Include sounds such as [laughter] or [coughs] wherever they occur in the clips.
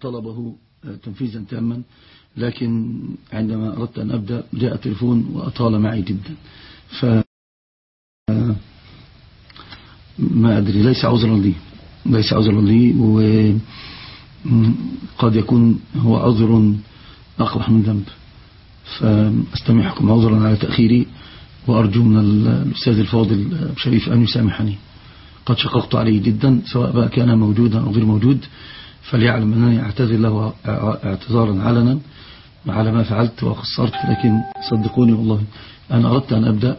طلبه تنفيذا تاما لكن عندما أردت أن أبدأ جاء التليفون وأطال معي جدا. ف ما أدري ليس عذرا لي ليس عذرا لي وقد يكون هو عذر أقبح من ذنب. فأستمعكم عذرا على تأخيري وأرجو من الأستاذ الفاضل شريف أن يسامحني. قد شققت عليه جدا سواء بقى كان موجودا أو غير موجود. فليعلم أنني أعتذر له اعتذارا علنا على ما فعلت وقصرت لكن صدقوني والله أنا أردت أن أبدأ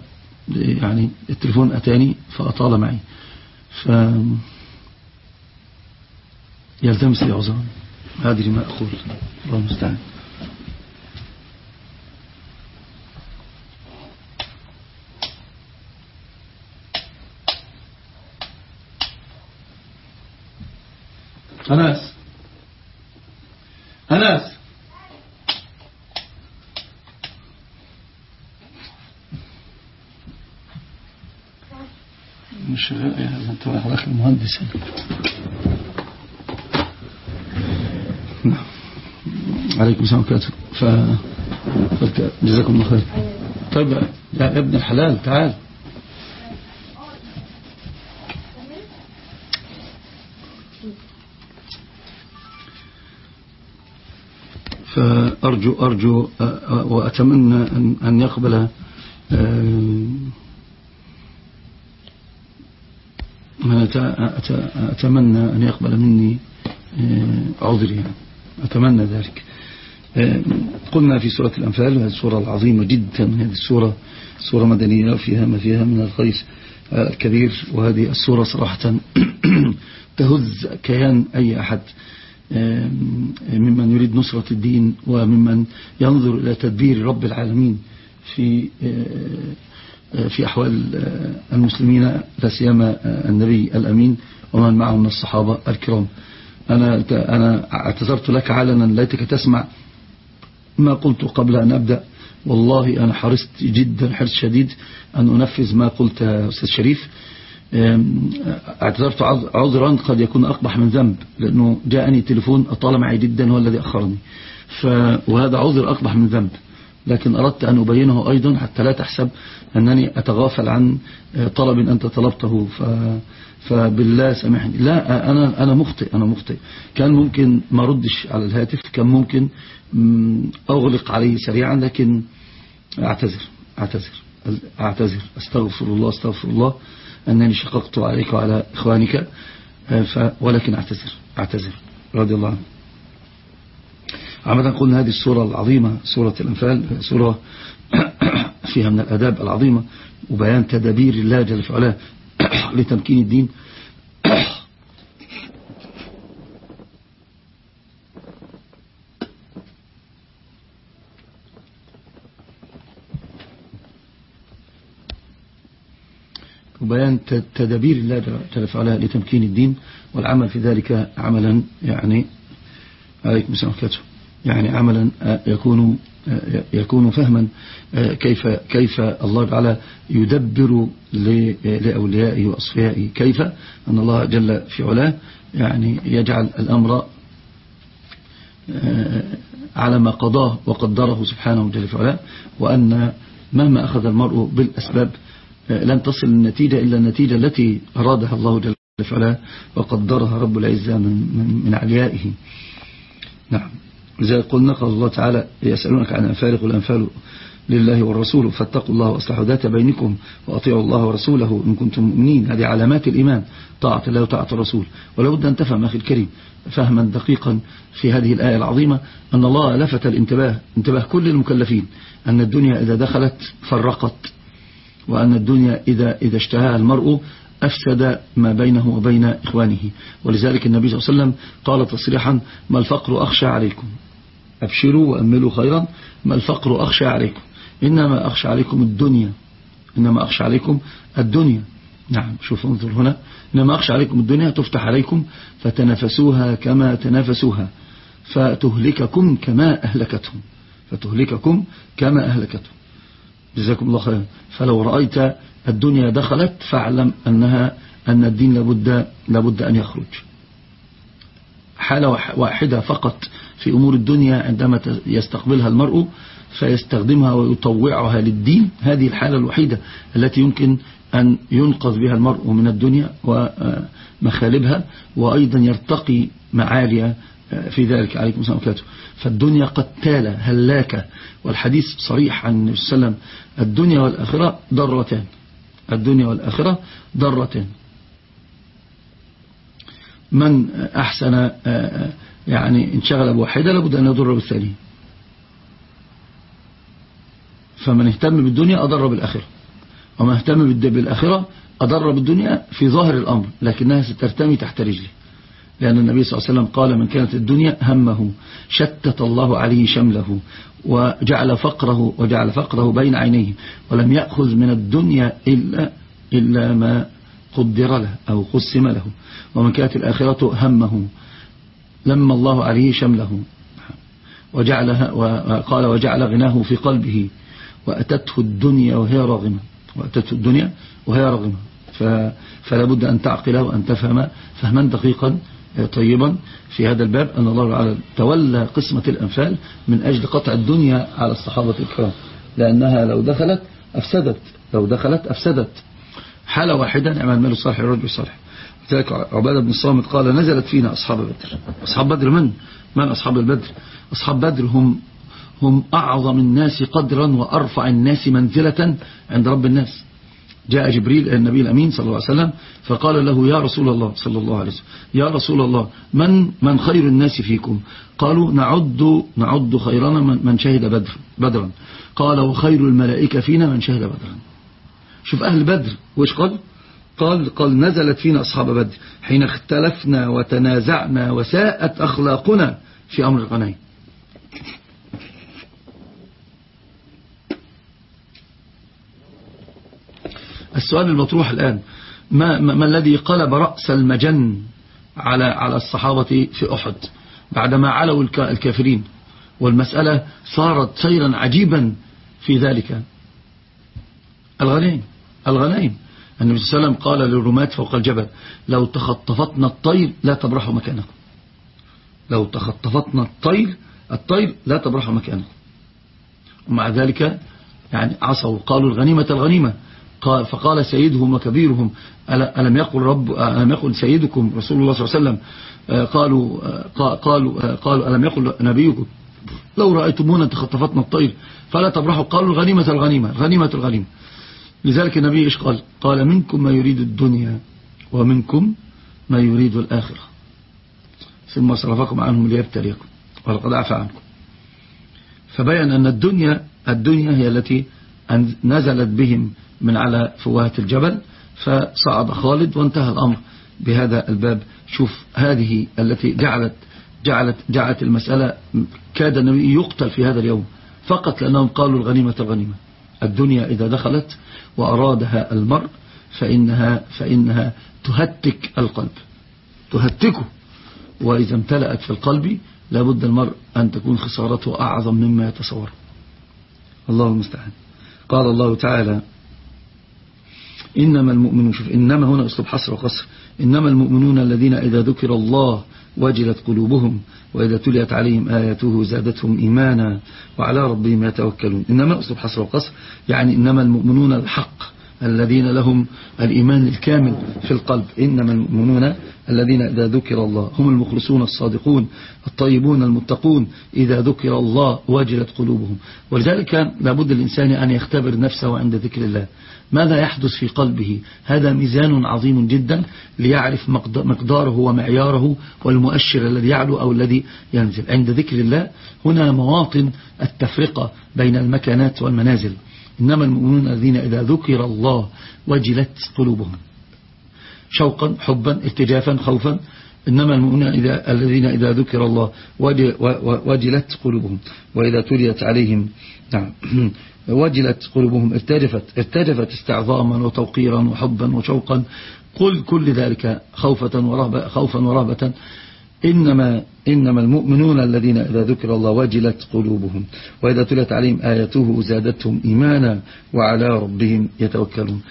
يعني التليفون أتاني فأطال معي. ف يلتمس لي عذرا. ما أدري ما أقول. الله المستعان أناس مش انت حضرتك المهندس نعم. عليكم السلام عليكم ف جزاكم الله خير. طيب يا ابن الحلال تعال. فأرجو أرجو وأتمنى أن يقبل أتمنى أن يقبل مني عذري أتمنى ذلك. قلنا في سورة الأنفال وهذه السورة العظيمة جدا هذه السورة سورة مدنية فيها ما فيها من الخير الكبير وهذه السورة صراحة [clears throat] تهز كيان أي أحد ممن يريد نصرة الدين وممن ينظر إلى تدبير رب العالمين في في أحوال المسلمين لا سيما النبي الأمين ومن معه من الصحابة الكرام. أنا أنا اعتذرت لك علنا ليتك تسمع ما قلت قبل أن أبدأ. والله أنا حرصت جدا حرص شديد أن أنفذ ما قلت أستاذ شريف. اعتذرت عذرا قد يكون أقبح من ذنب لأنه جاءني تليفون أطال معي جدا هو الذي أخرني. ف وهذا عذر أقبح من ذنب. لكن أردت أن أبينه أيضا حتى لا تحسب أنني أتغافل عن طلب أنت طلبته. ف... فبالله سامحني. لا أنا, أنا مخطئ أنا مخطئ. كان ممكن ما ردش على الهاتف كان ممكن أغلق عليه سريعا لكن أعتذر أعتذر أعتذر. أستغفر الله أستغفر الله. أنني شققت عليك وعلى إخوانك ف... ولكن أعتذر أعتذر. رضي الله عنه عمدا قلنا هذه السورة العظيمة سورة الأنفال سورة [coughs] فيها من الأداب العظيمة وبيان تدابير الله جل في علاه [coughs] لتمكين الدين. [coughs] وبيان تدابير الله جل في علاه لتمكين الدين والعمل في ذلك عملا يعني. عليكم السلام عليكم يعني عملا يكون يكون فهما كيف كيف الله تعالى يدبر لأوليائه وأصفيائه. كيف؟ أن الله جل في علاه يعني يجعل الأمر على ما قضاه وقدره سبحانه جل في علاه وأن مهما أخذ المرء بالأسباب لن تصل النتيجة إلا النتيجة التي أرادها الله جل في علاه وقدرها رب العزة من, من, من عليائه نعم. زي قلنا قال الله تعالى يسألونك عن أنفال والأنفال لله والرسول فاتقوا الله وأصلحوا ذات بينكم وأطيعوا الله ورسوله إن كنتم مؤمنين. هذه علامات الإيمان طاعة الله وطاعة الرسول. ولو بد أن تفهم أخي الكريم فهما دقيقا في هذه الآية العظيمة أن الله لفت الانتباه انتباه كل المكلفين أن الدنيا إذا دخلت فرقت وأن الدنيا إذا, إذا اشتهاها المرء أفسد ما بينه وبين إخوانه. ولذلك النبي صلى الله عليه وسلم قال تصريحا ما الفقر أخشى عليكم. أبشروا وأملوا خيرا. ما الفقر أخشى عليكم. إنما أخشى عليكم الدنيا. إنما أخشى عليكم الدنيا. نعم شوف انظر هنا. إنما أخشى عليكم الدنيا تفتح عليكم فتنافسوها كما تنافسوها. فتهلككم كما أهلكتهم. فتهلككم كما أهلكتهم. جزاكم الله خيرا. فلو رأيت الدنيا دخلت فاعلم أنها أن الدين لابد, لابد أن يخرج. حالة واحدة فقط. في أمور الدنيا عندما يستقبلها المرء فيستخدمها ويطوعها للدين. هذه الحالة الوحيدة التي يمكن أن ينقذ بها المرء من الدنيا ومخالبها وأيضا يرتقي معالي في ذلك. عليكم السلام عليكم فالدنيا قتالة هلاكة والحديث صريح عن النبي صلى الله عليه وسلم. الدنيا والآخرة ضرتان. الدنيا والآخرة ضرتان. من أحسن يعني انشغل بواحدة لابد أن يضر بالثانية فمن اهتم بالدنيا أضر بالآخرة. ومن اهتم بالآخرة أضر بالدنيا في ظاهر الأمر لكنها سترتمي تحت رجله. لأن النبي صلى الله عليه وسلم قال من كانت الدنيا همه شتت الله عليه شمله وجعل فقره وجعل فقره بين عينيه ولم يأخذ من الدنيا إلا, إلا ما قدر له أو قسم له. ومن كانت الآخرة همه لما الله عليه شمله. وجعلها وقال وجعل غناه في قلبه. وأتته الدنيا وهي راغمة. وأتته الدنيا وهي راغمة. فلا بد أن تعقل وأن تفهم فهما دقيقا طيبا في هذا الباب. أن الله تعالى تولى قسمة الأنفال من أجل قطع الدنيا على الصحابة الكرام. لأنها لو دخلت أفسدت لو دخلت أفسدت. حالة واحدة نعم المال الصالح الرجل الصالح. ذلك عبادة بن الصامت قال نزلت فينا أصحاب بدر. أصحاب بدر من؟ من أصحاب البدر؟ أصحاب بدر هم هم أعظم الناس قدرا وأرفع الناس منزلة عند رب الناس. جاء جبريل النبي الأمين صلى الله عليه وسلم فقال له يا رسول الله صلى الله عليه وسلم يا رسول الله من من خير الناس فيكم؟ قالوا نعد نعد خيرنا من شهد بدر بدرا. قال وخير الملائكة فينا من شهد بدرا. شوف أهل بدر وإيش قال؟ قال قال نزلت فينا أصحاب بدر. حين اختلفنا وتنازعنا وساءت أخلاقنا في أمر الغنائم السؤال المطروح الآن ما, ما, الذي قلب رأس المجن على على الصحابة في أحد؟ بعدما علوا الكافرين. والمسألة صارت سيرا عجيبا في ذلك. الغنائم الغنائم. النبي صلى الله عليه وسلم قال للرماة فوق الجبل لو تخطفتنا الطير لا تبرحوا مكانكم. لو تخطفتنا الطير الطير لا تبرحوا مكانكم. ومع ذلك يعني عصوا قالوا الغنيمة الغنيمة. قال فقال سيدهم وكبيرهم ألم يقل رب ألم يقل سيدكم رسول الله صلى الله عليه وسلم آه، قالوا آه، قالوا آه، قالوا ألم يقل نبيكم لو رأيتمونا تخطفتنا الطير فلا تبرحوا. قالوا الغنيمة الغنيمة غنيمة الغنيمة. لذلك النبي إيش قال؟ قال منكم ما يريد الدنيا ومنكم ما يريد الآخرة. ثم صرفكم عنهم ليبتليكم ولقد عفى عنكم. فبين أن الدنيا الدنيا هي التي نزلت بهم من على فوهة الجبل فصعد خالد وانتهى الأمر بهذا الباب. شوف هذه التي جعلت جعلت جعلت المسألة كاد النبي يقتل في هذا اليوم. فقط لأنهم قالوا الغنيمة الغنيمة. الدنيا إذا دخلت وأرادها المرء فإنها, فإنها تهتك القلب. تهتكه. وإذا امتلأت في القلب لابد المرء أن تكون خسارته أعظم مما يتصور. الله المستعان. قال الله تعالى إنما المؤمنون شوف إنما هنا أسلوب حصر وقصر. إنما المؤمنون الذين إذا ذكر الله وجلت قلوبهم وإذا تليت عليهم آياته زادتهم إيمانا وعلى ربهم يتوكلون. إنما أسلوب حصر وقصر يعني إنما المؤمنون الحق الذين لهم الإيمان الكامل في القلب. إنما المؤمنون الذين إذا ذكر الله هم المخلصون الصادقون الطيبون المتقون إذا ذكر الله وجلت قلوبهم. ولذلك لابد الإنسان أن يختبر نفسه عند ذكر الله. ماذا يحدث في قلبه؟ هذا ميزان عظيم جدا ليعرف مقداره ومعياره والمؤشر الذي يعلو أو الذي ينزل. عند ذكر الله هنا مواطن التفرقة بين المكانات والمنازل. إنما المؤمنون الذين إذا ذكر الله وجلت قلوبهم شوقا حبا اتجافا خوفا إنما المؤمنون إذا الذين إذا ذكر الله وجلت قلوبهم. وإذا تليت عليهم نعم. وجلت قلوبهم ارتجفت ارتجفت استعظاما وتوقيرا وحبا وشوقا. قل كل ذلك خوفة ورهبة خوفا ورهبة. إنما, إنما المؤمنون الذين إذا ذكر الله وجلت قلوبهم. وإذا تلت عليهم آياته زادتهم إيمانا وعلى ربهم يتوكلون.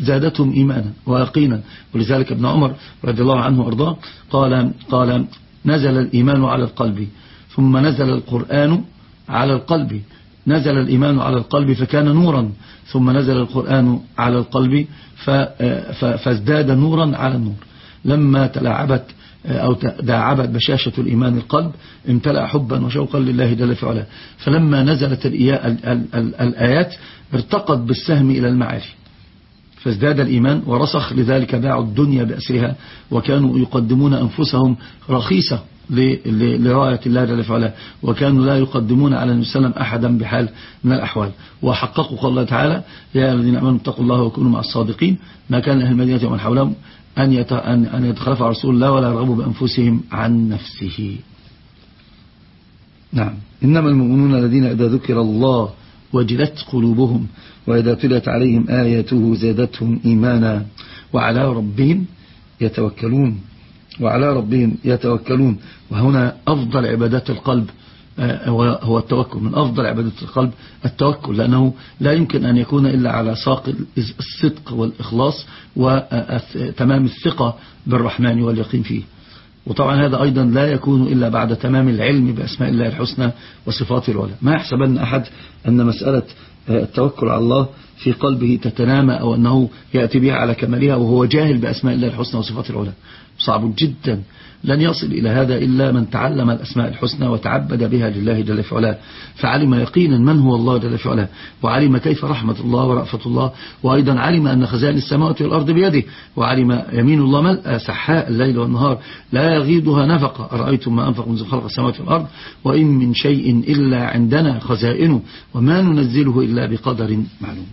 زادتهم إيمانا ويقينا. ولذلك ابن عمر رضي الله عنه وأرضاه قال, قال نزل الإيمان على القلب ثم نزل القرآن على القلب. نزل الإيمان على القلب فكان نورا ثم نزل القرآن على القلب فازداد نورا على النور. لما تلاعبت أو تداعبت بشاشة الإيمان القلب امتلأ حبا وشوقا لله جل في علاه فلما نزلت الآيات ارتقت بالسهم إلى المعالي. فازداد الإيمان ورسخ لذلك باعوا الدنيا بأسرها وكانوا يقدمون أنفسهم رخيصة. لراية الله جل وعلا. وكانوا لا يقدمون على النبي صلى الله عليه وسلم أحدا بحال من الأحوال. وحققوا قال الله تعالى يا الذين أمنوا اتقوا الله وكونوا مع الصادقين. ما كان أهل المدينة ومن حولهم أن أن يتخلف رسول الله ولا يرغبوا بأنفسهم عن نفسه. نعم. إنما المؤمنون الذين إذا ذكر الله وجلت قلوبهم وإذا تلت عليهم آياته زادتهم إيمانا. وعلى ربهم يتوكلون. وعلى ربهم يتوكلون. وهنا أفضل عبادات القلب آه، هو التوكل. من أفضل عبادة القلب التوكل لأنه لا يمكن أن يكون إلا على ساق الصدق والإخلاص وتمام الثقة بالرحمن واليقين فيه. وطبعا هذا أيضا لا يكون إلا بعد تمام العلم بأسماء الله الحسنى وصفاته العلى. ما يحسبن أحد أن مسألة آه، التوكل على الله في قلبه تتنامى أو أنه يأتي بها على كمالها وهو جاهل بأسماء الله الحسنى وصفاته العلى. صعب جدا. لن يصل إلى هذا إلا من تعلم الأسماء الحسنى وتعبد بها لله جل في فعلم يقينا من هو الله جل في وعلم كيف رحمة الله ورأفة الله. وأيضا علم أن خزائن السماوات والأرض بيده. وعلم يمين الله ملأ سحاء الليل والنهار. لا يغيضها نفقة. أرأيتم ما أنفق منذ خلق السماوات والأرض؟ وإن من شيء إلا عندنا خزائنه. وما ننزله إلا بقدر معلوم.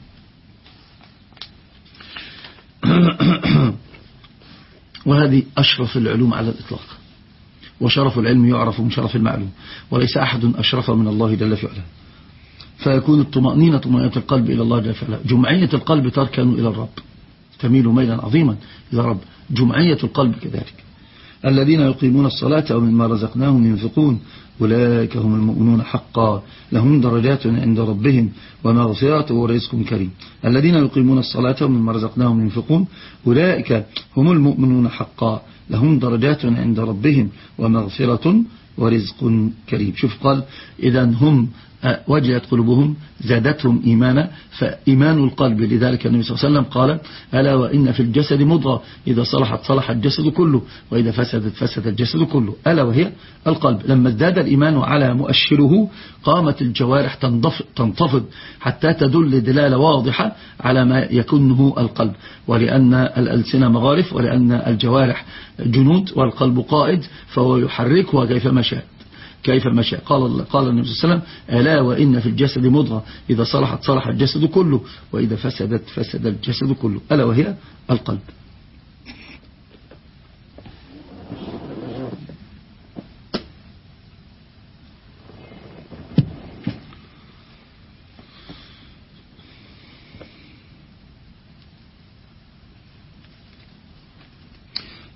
[coughs] وهذه أشرف العلوم على الإطلاق. وشرف العلم يعرف من شرف المعلوم وليس أحد أشرف من الله جل في علاه. فيكون الطمأنينة طمأنينة القلب إلى الله جل في علاه. جمعية القلب تركن إلى الرب. تميل ميلا عظيما إلى الرب جمعية القلب كذلك. الذين يقيمون الصلاة ومما رزقناهم ينفقون أولئك هم المؤمنون حقا. لهم درجات عند ربهم ومغفرة ورزق كريم. الذين يقيمون الصلاة ومما رزقناهم ينفقون أولئك هم المؤمنون حقا. لهم درجات عند ربهم ومغفرة ورزق كريم. شوف قال إذا هم وجهت قلوبهم زادتهم إيمانا فإيمان القلب لذلك النبي صلى الله عليه وسلم قال ألا وإن في الجسد مضغة إذا صلحت صلح الجسد كله وإذا فسدت فسد الجسد كله. ألا وهي القلب. لما ازداد الإيمان على مؤشره قامت الجوارح تنتفض حتى تدل دلالة واضحة على ما يكونه القلب. ولأن الألسنة مغارف ولأن الجوارح جنود والقلب قائد فهو يحركها كيفما شاء. كيف مشى قال قال النبي صلى الله عليه وسلم ألا وإن في الجسد مضغة. إذا صلحت صلح الجسد كله وإذا فسدت فسد الجسد كله. ألا وهي القلب.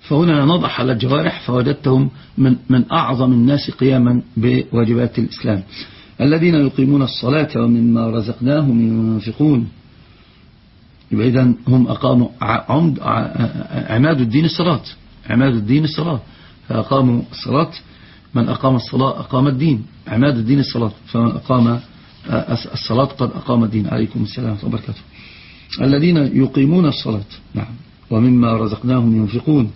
فهنا نضح على الجوارح فوجدتهم من, من أعظم الناس قياما بواجبات الإسلام. الذين يقيمون الصلاة ومما رزقناهم ينفقون. إذن هم أقاموا عمد عماد الدين الصلاة عماد الدين الصلاة فأقاموا الصلاة من أقام الصلاة أقام الدين. عماد الدين الصلاة فمن أقام الصلاة قد أقام الدين. عليكم السلام وبركاته. الذين يقيمون الصلاة. نعم. ومما رزقناهم ينفقون.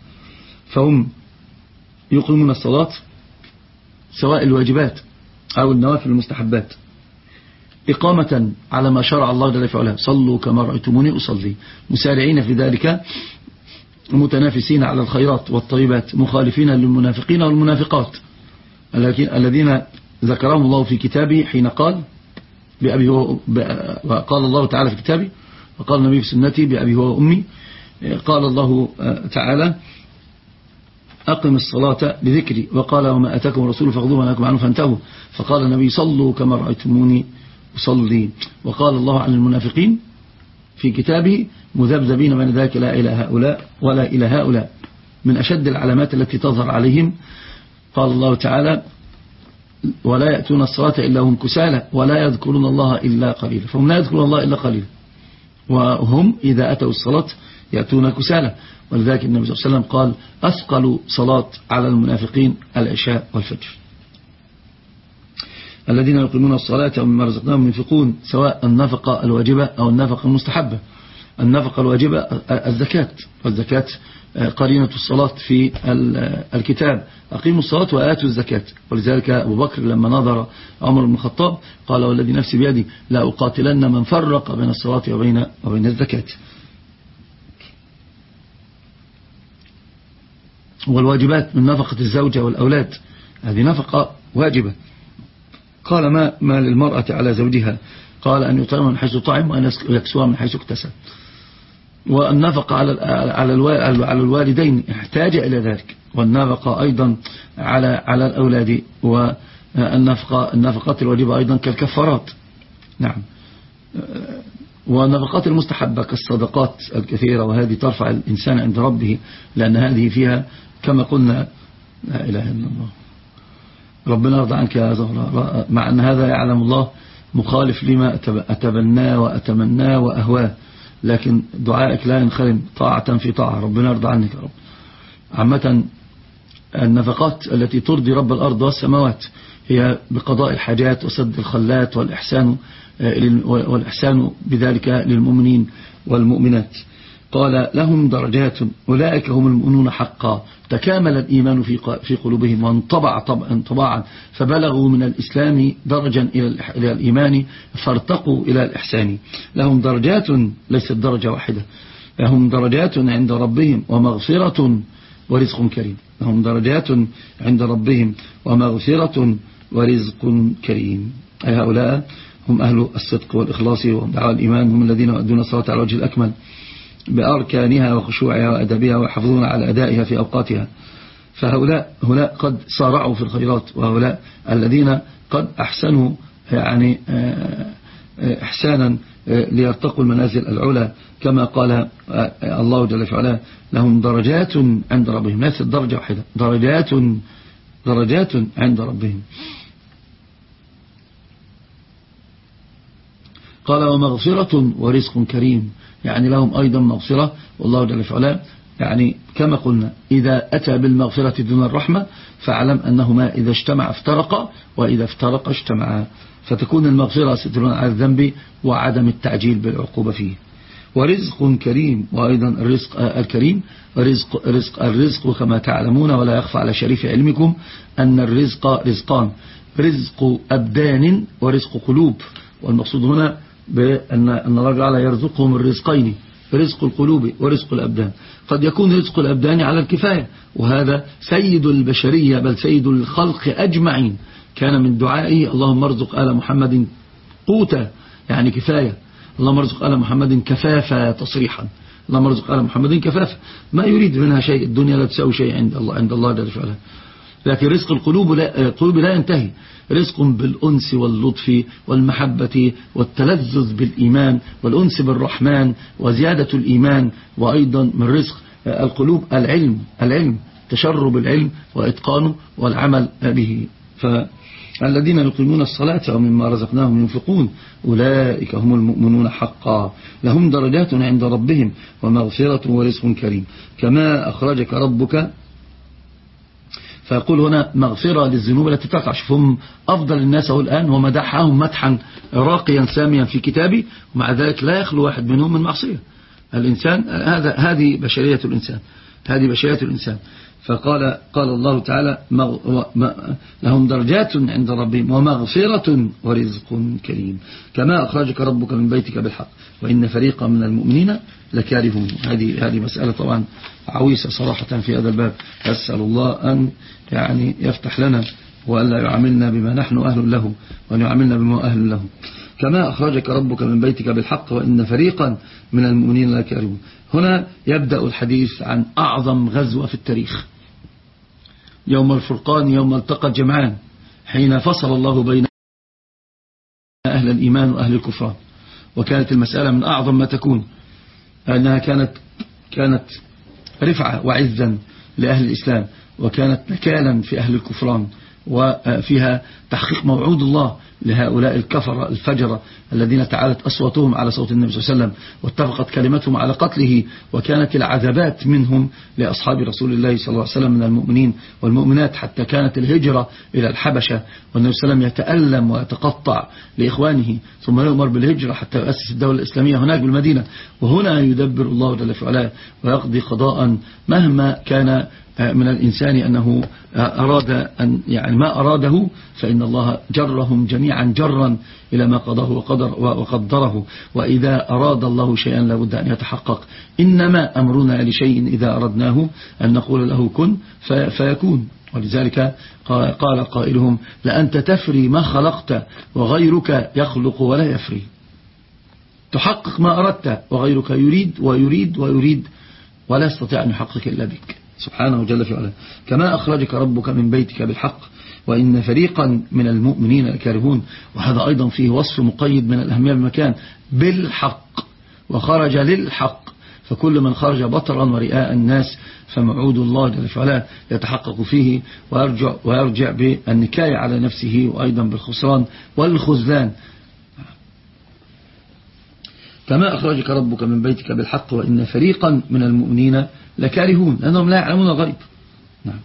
فهم يقيمون الصلاة سواء الواجبات أو النوافل المستحبات. إقامة على ما شرع الله جل في علاه صلوا كما رأيتموني أصلي. مسارعين في ذلك متنافسين على الخيرات والطيبات مخالفين للمنافقين والمنافقات. الذين ذكرهم الله في كتابه حين قال بأبي وقال الله تعالى في كتابه وقال النبي في سنته بأبي هو وأمي قال الله تعالى أقم الصلاة لذكري وقال وما أتاكم الرسول فخذوه ونهاكم عنه فانتهوا. فقال النبي صلوا كما رأيتموني أصلي. وقال الله عن المنافقين في كتابه مذبذبين من ذلك لا إلى هؤلاء ولا إلى هؤلاء. من أشد العلامات التي تظهر عليهم قال الله تعالى ولا يأتون الصلاة إلا هم كسالى ولا يذكرون الله إلا قليلا. فهم لا يذكرون الله إلا قليلا. وهم إذا أتوا الصلاة يأتون كسالى. ولذلك النبي صلى الله عليه وسلم قال أثقل صلاة على المنافقين العشاء والفجر. الذين يقيمون الصلاة ومما رزقناهم ينفقون سواء النفقة الواجبة أو النفقة المستحبة. النفقة الواجبة الزكاة والزكاة قرينة الصلاة في الكتاب. أقيموا الصلاة وآتوا الزكاة. ولذلك أبو بكر لما نظر عمر بن الخطاب قال والذي نفسي بيدي لا أقاتلن من فرق بين الصلاة وبين, وبين الزكاة. والواجبات من نفقة الزوجة والأولاد. هذه نفقة واجبة. قال ما, ما للمرأة على زوجها؟ قال أن يطعم من حيث طعم وأن يكسوها من حيث اكتسب. والنفقة على على الوالدين احتاج إلى ذلك. والنفقة أيضا على على الأولاد والنفقة النفقات الواجبة أيضا كالكفارات. نعم. والنفقات المستحبة كالصدقات الكثيرة وهذه ترفع الإنسان عند ربه لأن هذه فيها كما قلنا لا إله إلا الله. ربنا يرضى عنك يا زهراء مع أن هذا يعلم الله مخالف لما أتبناه وأتمناه وأهواه. لكن دعائك لا ينخرم طاعة في طاعة. ربنا يرضى عنك يا رب. عامة النفقات التي ترضي رب الأرض والسماوات هي بقضاء الحاجات وسد الخلات والإحسان, والإحسان بذلك للمؤمنين والمؤمنات. قال لهم درجات أولئك هم المؤمنون حقا. تكامل الإيمان في في قلوبهم وانطبع طبعا طبعا فبلغوا من الإسلام درجا إلى الإيمان فارتقوا إلى الإحسان. لهم درجات ليست درجة واحدة. لهم درجات عند ربهم ومغفرة ورزق كريم. لهم درجات عند ربهم ومغفرة ورزق كريم. أي هؤلاء هم أهل الصدق والإخلاص ودعاء الإيمان هم الذين يؤدون الصلاة على وجه الأكمل بأركانها وخشوعها وأدبها ويحافظون على أدائها في أوقاتها. فهؤلاء هؤلاء قد صارعوا في الخيرات وهؤلاء الذين قد أحسنوا يعني آه، آه، إحسانا آه، ليرتقوا المنازل العلى. كما قال الله جل وعلا لهم درجات عند ربهم. ليست درجة واحدة درجات درجات عند ربهم. قال ومغفرة ورزق كريم. يعني لهم أيضا مغفرة والله جل وعلا يعني كما قلنا إذا أتى بالمغفرة دون الرحمة فاعلم أنهما إذا اجتمع افترقا وإذا افترقا اجتمعا. فتكون المغفرة سترون على الذنب وعدم التعجيل بالعقوبة فيه. ورزق كريم وأيضا الرزق الكريم رزق, رزق الرزق كما تعلمون ولا يخفى على شريف علمكم أن الرزق رزقان. رزق أبدان ورزق قلوب. والمقصود هنا بأن أن الله تعالى يرزقهم الرزقين رزق القلوب ورزق الأبدان. قد يكون رزق الأبدان على الكفاية وهذا سيد البشرية بل سيد الخلق أجمعين. كان من دعائه اللهم ارزق آل محمد قوتا يعني كفاية. اللهم ارزق آل محمد كفافة تصريحا. اللهم ارزق آل محمد كفافة. ما يريد منها شيء الدنيا لا تساوي شيء عند الله عند الله جل وعلا لكن رزق القلوب لا, القلوب لا ينتهي. رزق بالأنس واللطف والمحبة والتلذذ بالإيمان والأنس بالرحمن وزيادة الإيمان وأيضا من رزق القلوب العلم العلم تشرب العلم وإتقانه والعمل به. فالذين يقيمون الصلاة ومما رزقناهم ينفقون أولئك هم المؤمنون حقا. لهم درجات عند ربهم ومغفرة ورزق كريم. كما أخرجك ربك فيقول هنا مغفرة للذنوب التي تقع. شوفهم أفضل الناس هو الآن ومدحهم مدحا راقيا ساميا في كتابي ومع ذلك لا يخلو واحد منهم من معصية. الإنسان هذا هذه بشرية الإنسان. هذه بشرية الإنسان. فقال قال الله تعالى لهم درجات عند ربهم ومغفرة ورزق كريم. كما أخرجك ربك من بيتك بالحق وإن فريقا من المؤمنين لكارهون. هذه هذه مسألة طبعا عويسة صراحة في هذا الباب. أسأل الله أن يعني يفتح لنا وألا يعاملنا بما نحن أهل له وأن يعاملنا بما أهل له. كما أخرجك ربك من بيتك بالحق وإن فريقا من المؤمنين لكارهون هنا يبدأ الحديث عن أعظم غزوة في التاريخ. يوم الفرقان يوم التقى الجمعان حين فصل الله بين أهل الإيمان وأهل الكفران وكانت المسألة من أعظم ما تكون أنها كانت كانت رفعة وعزا لأهل الإسلام. وكانت نكالا في أهل الكفران وفيها تحقيق موعود الله لهؤلاء الكفر الفجرة الذين تعالت أصواتهم على صوت النبي صلى الله عليه وسلم واتفقت كلمتهم على قتله وكانت العذابات منهم لأصحاب رسول الله صلى الله عليه وسلم من المؤمنين والمؤمنات حتى كانت الهجرة إلى الحبشة والنبي صلى الله عليه وسلم يتألم ويتقطع لإخوانه ثم يؤمر بالهجرة حتى يؤسس الدولة الإسلامية هناك بالمدينة وهنا يدبر الله جل وعلا ويقضي قضاء مهما كان من الإنسان أنه أراد أن يعني ما أراده فإن الله جرهم جميعا جرا إلى ما قضاه وقدر وقدره. وإذا أراد الله شيئا لابد أن يتحقق. إنما أمرنا لشيء إذا أردناه أن نقول له كن فيكون. ولذلك قال قائلهم لأنت تفري ما خلقت وغيرك يخلق ولا يفري. تحقق ما أردت وغيرك يريد ويريد ويريد ولا يستطيع أن يحقق إلا بك. سبحانه جل في علاه. كما أخرجك ربك من بيتك بالحق وإن فريقا من المؤمنين الكارهون وهذا أيضا فيه وصف مقيد من الأهمية بالمكان. بالحق وخرج للحق. فكل من خرج بطرا ورئاء الناس فمعود الله جل وعلا يتحقق فيه ويرجع, ويرجع بالنكاية على نفسه وأيضا بالخسران والخزلان كما أخرجك ربك من بيتك بالحق وإن فريقا من المؤمنين لكارهون لأنهم لا يعلمون الغيب. نعم.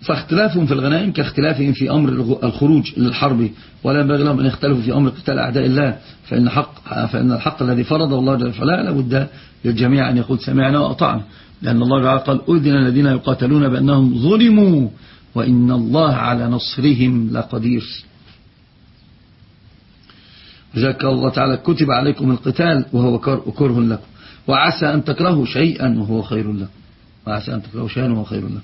فاختلافهم في الغنائم كاختلافهم في أمر الخروج للحرب ولا ينبغي لهم أن يختلفوا في أمر قتال أعداء الله. فإن, حق فإن الحق الذي فرضه الله جل وعلا لابد للجميع أن يقول سمعنا وأطعنا. لأن الله تعالى قال أذن الذين يقاتلون بأنهم ظلموا وإن الله على نصرهم لقدير. لذلك الله تعالى. كتب عليكم القتال وهو كره لكم. وعسى أن تكرهوا شيئا وهو خير لكم. وعسى أن تكرهوا شيئا وهو خير لكم.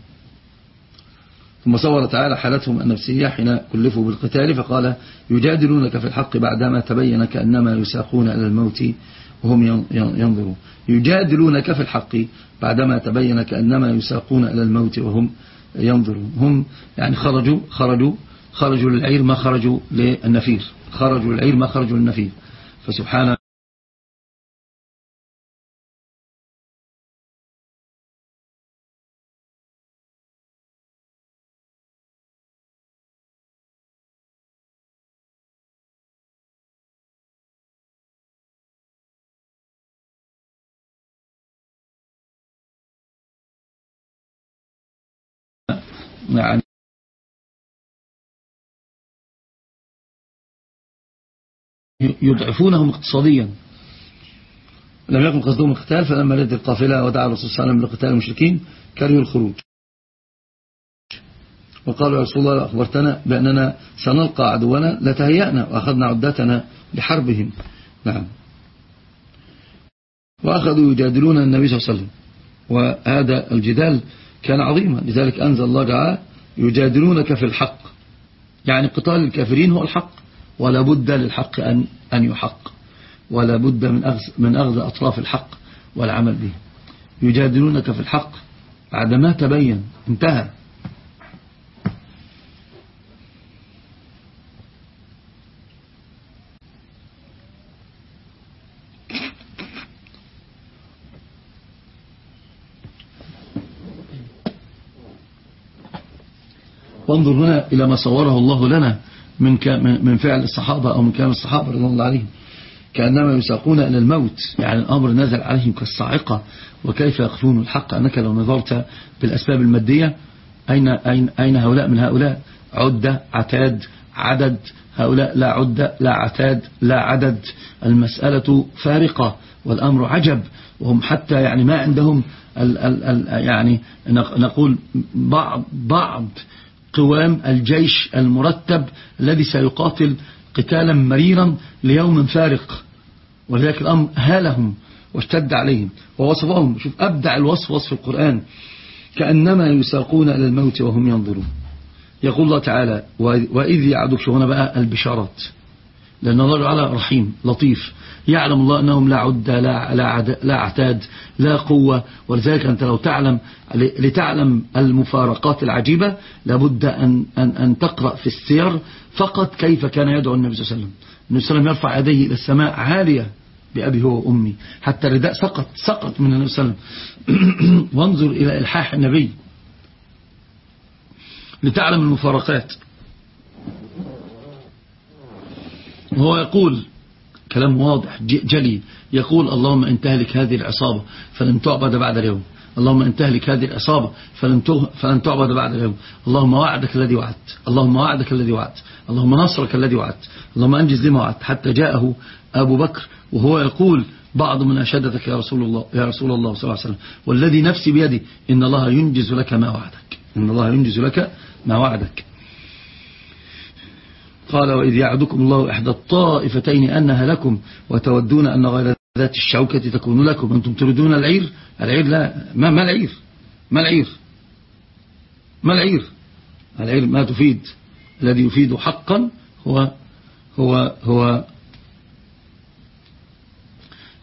ثم صور تعالى حالتهم النفسية حين كلفوا بالقتال فقال يجادلونك في الحق بعدما تبين كأنما يساقون إلى الموت وهم ينظرون. يجادلونك في الحق بعدما تبين كأنما يساقون إلى الموت وهم ينظرون. هم يعني خرجوا خرجوا خرجوا للعير ما خرجوا للنفير. خرجوا للعير ما خرجوا للنفير. فسبحان يعني يضعفونهم اقتصاديا. لم يكن قصدهم القتال فلما لدى القافلة ودعا الرسول صلى الله عليه وسلم لقتال المشركين كرهوا الخروج. وقالوا يا رسول الله أخبرتنا بأننا سنلقى عدونا لتهيأنا وأخذنا عدتنا لحربهم. نعم. وأخذوا يجادلون النبي صلى الله عليه وسلم. وهذا الجدال كان عظيما. لذلك أنزل الله تعالى يجادلونك في الحق. يعني قتال الكافرين هو الحق. ولا بد للحق أن, أن يحق. ولا بد من أخذ, من أخذ أطراف الحق والعمل به. يجادلونك في الحق بعدما تبين. انتهى. وانظر هنا إلى ما صوره الله لنا. من من فعل الصحابة أو من كلام الصحابة رضي الله عليهم. كأنما يساقون إلى الموت. يعني الأمر نزل عليهم كالصاعقة. وكيف يقفون الحق؟ أنك لو نظرت بالأسباب المادية أين, أين, أين هؤلاء من هؤلاء؟ عدة عتاد عدد. هؤلاء لا عدة لا عتاد لا عدد. المسألة فارقة والأمر عجب. وهم حتى يعني ما عندهم ال ال ال يعني نقول بعض بعض قوام الجيش المرتب الذي سيقاتل قتالا مريرا ليوم فارق ولذلك الأمر هالهم واشتد عليهم ووصفهم. شوف أبدع الوصف وصف القرآن كأنما يساقون إلى الموت وهم ينظرون. يقول الله تعالى وإذ يعدك شو هنا بقى البشارات. لأن الله تعالى رحيم لطيف. يعلم الله أنهم لا عدة لا, لا, لا عتاد لا قوة. ولذلك أنت لو تعلم لتعلم المفارقات العجيبة لابد أن, أن, أن تقرأ في السير فقط كيف كان يدعو النبي صلى الله عليه وسلم. النبي صلى الله عليه وسلم يرفع يديه إلى السماء عالية بأبي هو وأمي. حتى الرداء سقط سقط من النبي صلى الله عليه وسلم. [clears throat] وانظر إلى إلحاح النبي. لتعلم المفارقات. وهو يقول كلام واضح جلي. يقول اللهم إن تهلك هذه العصابة فلن تعبد بعد اليوم. اللهم إن تهلك هذه العصابة فلن, فلن تعبد بعد اليوم. اللهم وعدك الذي وعدت. اللهم وعدك الذي وعدت. اللهم نصرك الذي وعدت. اللهم أنجز لما وعدت. حتى جاءه أبو بكر وهو يقول بعض من أشدتك يا رسول الله يا رسول الله صلى الله عليه وسلم. والذي نفسي بيدي إن الله ينجز لك ما وعدك. إن الله ينجز لك ما وعدك. قال وإذ يعدكم الله إحدى الطائفتين أنها لكم وتودون أن غير ذات الشوكة تكون لكم. أنتم تريدون العير؟ العير لا. ما, ما العير؟ ما العير؟ ما العير؟ العير ما تفيد. الذي يفيد حقا هو هو هو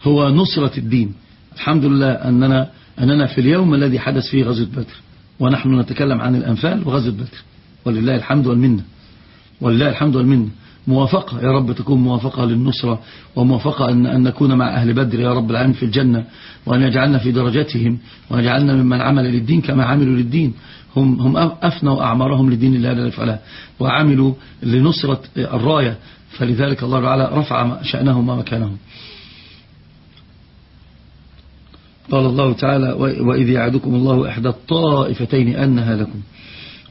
هو نصرة الدين. الحمد لله أننا, أننا في اليوم الذي حدث فيه غزوة بدر. ونحن نتكلم عن الأنفال وغزوة بدر. ولله الحمد والمنة. ولله الحمد والمنة موافقة. يا رب تكون موافقة للنصرة وموافقة أن, أن نكون مع أهل بدر يا رب العالمين في الجنة وأن يجعلنا في درجاتهم وأن يجعلنا ممن عمل للدين كما عملوا للدين. هم, هم أفنوا أعمارهم لدين الله لا يفعلها. وعملوا لنصرة الراية فلذلك الله تعالى رفع شأنهم ومكانهم قال الله تعالى وإذ يعدكم الله إحدى الطائفتين أنها لكم.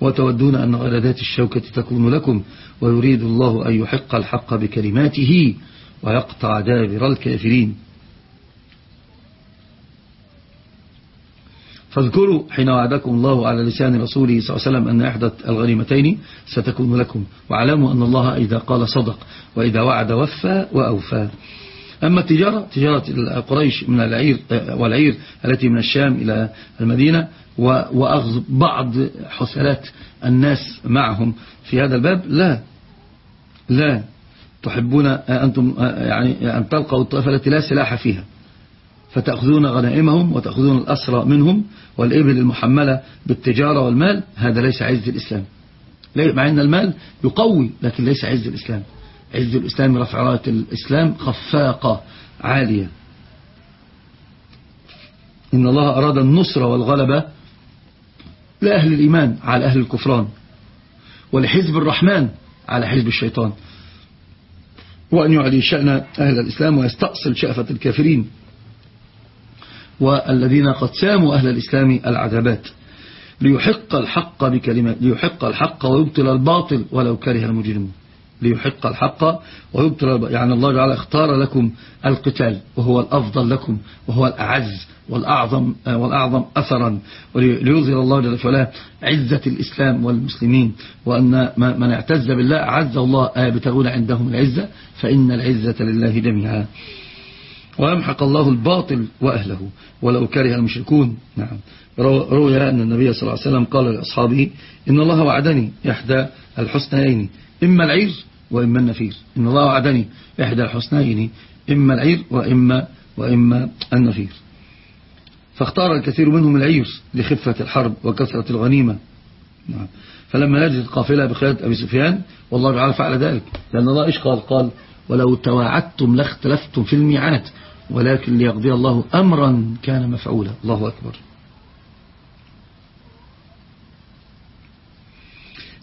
وتودون أن غير ذات الشوكة تكون لكم ويريد الله أن يحق الحق بكلماته ويقطع دابر الكافرين. فاذكروا حين وعدكم الله على لسان رسوله صلى الله عليه وسلم أن إحدى الغنيمتين ستكون لكم واعلموا أن الله إذا قال صدق وإذا وعد وفى وأوفى. أما التجارة تجارة قريش من العير والعير التي من الشام إلى المدينة وأخذ بعض حسلات الناس معهم في هذا الباب. لا. لا. تحبون أنتم يعني أن تلقوا الطائفة التي لا سلاح فيها. فتأخذون غنائمهم وتأخذون الأسرى منهم والإبل المحملة بالتجارة والمال. هذا ليس عز الإسلام. مع أن المال يقوي لكن ليس عز الإسلام. عز الإسلام رفع راية الإسلام خفاقة عالية. إن الله أراد النصر والغلبة لأهل الإيمان على أهل الكفران ولحزب الرحمن على حزب الشيطان. وأن يعلي شأن أهل الإسلام ويستأصل شأفة الكافرين والذين قد ساموا أهل الإسلام العذابات. ليحق الحق بكلمات ليحق الحق ويبطل الباطل ولو كره المجرمون. ليحق الحق ويبطل يعني الله تعالى اختار لكم القتال وهو الأفضل لكم وهو الأعز والأعظم, والأعظم أثرا. وليظهر الله جل وعلا عزة الإسلام والمسلمين وأن من اعتز بالله عز الله يبتغون عندهم العزة فإن العزة لله جميعا. ويمحق الله الباطل وأهله ولو كره المشركون. نعم. روي أن النبي صلى الله عليه وسلم قال لأصحابه إن الله وعدني إحدى الحسنيين إما العير وإما النفير إن الله وعدني إحدى الحسنين إما العير وإما, وإما النفير. فاختار الكثير منهم العير لخفة الحرب وكثرة الغنيمة. نعم. فلما نجد القافلة بقيادة أبي سفيان والله تعالى فعل ذلك. لأن الله إيش قال؟ قال ولو تواعدتم لاختلفتم في الميعاد ولكن ليقضي الله أمرا كان مفعولا. الله أكبر.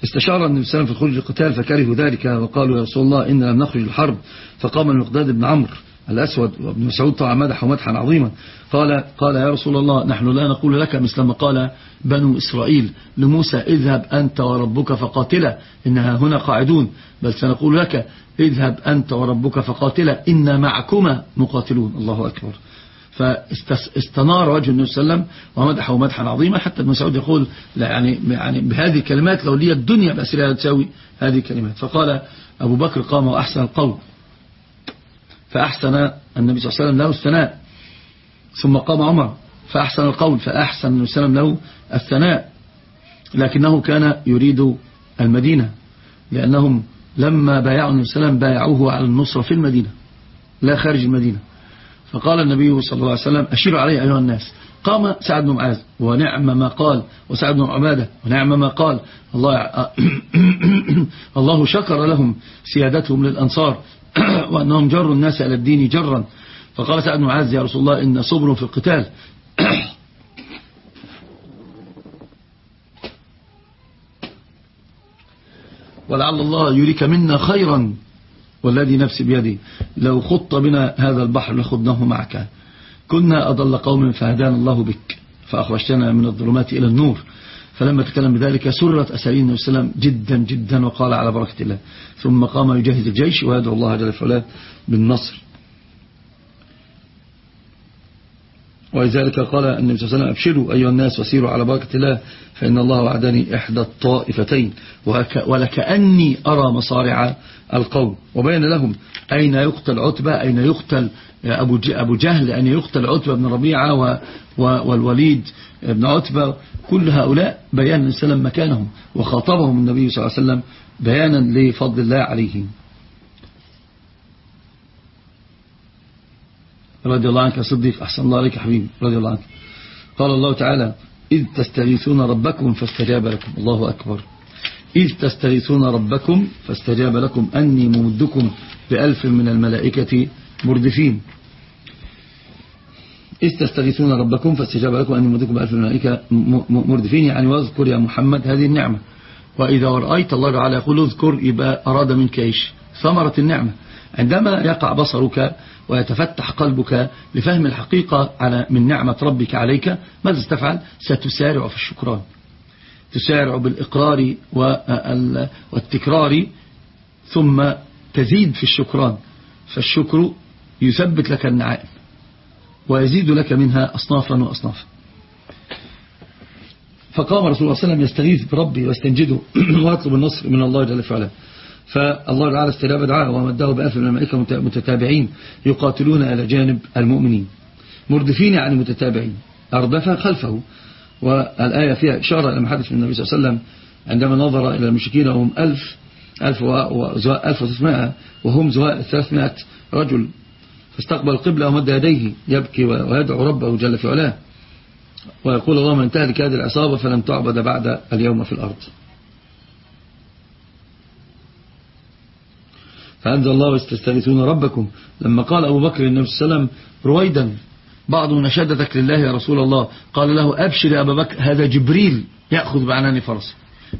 استشار النبي صلى الله عليه وسلم في خروج القتال فكرهوا ذلك وقالوا يا رسول الله إن لم نخرج الحرب. فقام المقداد بن عمرو الأسود وابن مسعود طبعا مدحه مدحا عظيما. قال قال يا رسول الله نحن لا نقول لك مثل ما قال بنو إسرائيل لموسى اذهب أنت وربك فقاتلا إنها هنا قاعدون. بل سنقول لك اذهب أنت وربك فقاتلا إنا معكما مقاتلون. الله أكبر. فاستنار وجه النبي صلى الله عليه وسلم ومدحه مدحا عظيما حتى ابن مسعود يقول لا يعني يعني بهذه الكلمات لو لي الدنيا بأسرها تساوي هذه الكلمات. فقال أبو بكر قام وأحسن القول. فأحسن النبي صلى الله عليه وسلم له الثناء. ثم قام عمر فأحسن القول فأحسن النبي صلى الله عليه وسلم له الثناء. لكنه كان يريد المدينة لأنهم لما بايعوا النبي صلى الله عليه وسلم بايعوه على النصرة في المدينة لا خارج المدينة. فقال النبي صلى الله عليه وسلم أشيروا علي أيها الناس. قام سعد بن معاذ ونعم ما قال. وسعد بن عبادة ونعم ما قال. الله, [coughs] الله شكر لهم سيادتهم للأنصار [coughs] وأنهم جروا الناس إلى الدين جرا. فقال سعد بن معاذ يا رسول الله إن صبر في القتال. [coughs] ولعل الله يريك منا خيرا. والذي نفسي بيدي. لو خط بنا هذا البحر لخضناه معك. كنا أضل قوم فهدانا الله بك فأخرجتنا من الظلمات إلى النور. فلما تكلم بذلك سرت أسالين النبي صلى الله عليه وسلم جدا جدا وقال على بركة الله. ثم قام يجهز الجيش ويدعو الله جل وعلا بالنصر. ولذلك قال النبي صلى الله عليه وسلم أبشروا أيها الناس وسيروا على بركة الله فإن الله وعدني إحدى الطائفتين ولكأني أرى مصارع القوم. وبين لهم أين يقتل عتبة؟ أين يقتل أبو جهل؟ أين يقتل عتبة بن ربيعة والوليد بن عتبة؟ كل هؤلاء بيان السلام مكانهم وخاطبهم النبي صلى الله عليه وسلم بيانا لفضل الله عليهم. رضي الله عنك يا صديق. أحسن الله عليك حبيبي. رضي الله عنك. قال الله تعالى إذ تستغيثون ربكم فاستجاب لكم. الله أكبر. إذ تستغيثون ربكم فاستجاب لكم. أني ممدكم بألف من الملائكة مردفين. إذ تستغيثون ربكم فاستجاب لكم. أني ممدكم بألف من الملائكة مردفين. يعني واذكر يا محمد هذه النعمة. وإذا رأيت الله تعالى يقول اذكر يبقى أراد منك إيش؟ ثمرة النعمة. عندما يقع بصرك ويتفتح قلبك لفهم الحقيقة على من نعمة ربك عليك ماذا ستفعل؟ ستسارع في الشكران. تسارع بالإقرار والتكرار ثم تزيد في الشكران. فالشكر يثبت لك النعائم ويزيد لك منها أصنافا وأصنافا. فقام رسول الله صلى الله عليه وسلم يستغيث بربه ويستنجده [clears throat] ويطلب النصر من الله جل وعلا. فالله تعالى استجاب دعاءه ومده بألف من الملائكة متتابعين يقاتلون إلى جانب المؤمنين مردفين يعني متتابعين أردف خلفه. والآية فيها إشارة لما حدث من النبي صلى الله عليه وسلم عندما نظر إلى المشركين وهم ألف ألف ألف وثلاثمائة وهم زواء ثلاثمائة رجل. فاستقبل القبلة ومد يديه يبكي ويدعو ربه جل في علاه. ويقول اللهم انتهى لك هذه العصابة فلم تعبد بعد اليوم في الأرض. فأنزل الله واستستغيثون ربكم لما قال أبو بكر النبي صلى الله عليه وسلم رويدا بعض نشدتك لله يا رسول الله قال له أبشر يا أبا بكر هذا جبريل يأخذ بعنان فرس.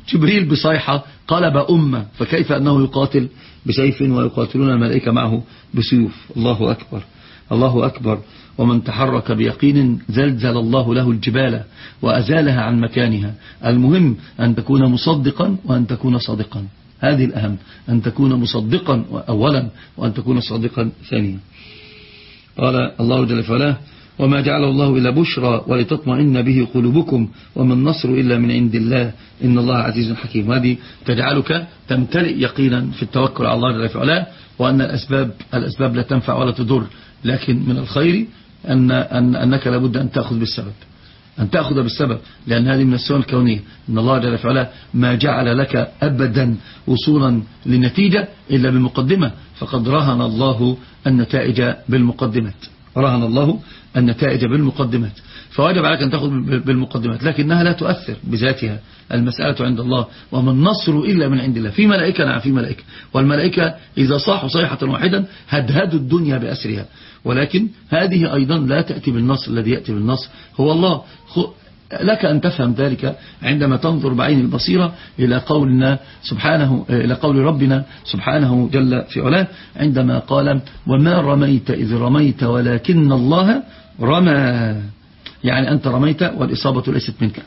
جبريل بصيحة قلب أمة فكيف أنه يقاتل؟ بسيف ويقاتلون الملائكة معه بسيوف الله أكبر الله أكبر. ومن تحرك بيقين زلزل الله له الجبال وأزالها عن مكانها المهم أن تكون مصدقا وأن تكون صادقا. هذه الأهم أن تكون مصدقا أولا وأن تكون صادقا ثانيا. قال الله جل فعلا وما جعله الله إلا بشرى ولتطمئن به قلوبكم وما النصر إلا من عند الله. إن الله عزيز حكيم. هذه تجعلك تمتلئ يقينا في التوكل على الله جل فعلا وأن الأسباب, الأسباب لا تنفع ولا تضر. لكن من الخير أن أن أنك لابد أن تأخذ بالسبب. أن تأخذ بالسبب لأن هذه من السنة الكونية. إن الله جل وعلا ما جعل لك أبدا وصولا لنتيجة إلا بمقدمة فقد رهن الله النتائج بالمقدمات. رهن الله النتائج بالمقدمات. فواجب عليك أن تأخذ بالمقدمات لكنها لا تؤثر بذاتها. المسألة عند الله وما النصر إلا من عند الله. في ملائكة نعم في ملائكة. والملائكة إذا صاحوا صيحة واحدا هدهدوا الدنيا بأسرها. ولكن هذه أيضا لا تأتي بالنصر الذي يأتي بالنصر هو الله. لك أن تفهم ذلك عندما تنظر بعين البصيرة إلى قولنا سبحانه إلى قول ربنا سبحانه جل في علاه عندما قال وما رميت إذ رميت ولكن الله رمى. يعني أنت رميت والإصابة ليست منك.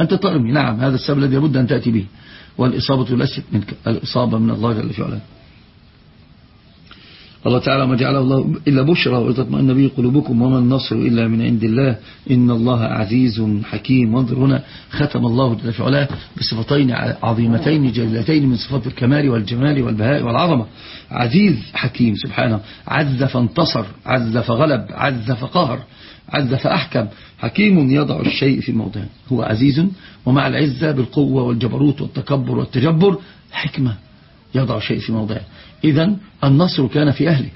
أنت ترمي. نعم هذا السبب الذي يبد أن تأتي به. والإصابة ليست منك. الإصابة من الله جل في علاه. الله تعالى ما جعله الله إلا بشرى ولتطمئن به قلوبكم وما النصر إلا من عند الله. إن الله عزيز حكيم. وانظر هنا ختم الله جل وعلا بصفتين عظيمتين جلتين من صفات الكمال والجمال والبهاء والعظمة. عزيز حكيم سبحانه. عز فانتصر عز فغلب عز فقهر عز فأحكم حكيم يضع الشيء في موضعه. هو عزيز ومع العزة بالقوة والجبروت والتكبر والتجبر. حكمة يضع شيء في موضعه. إذا النصر كان في أهله.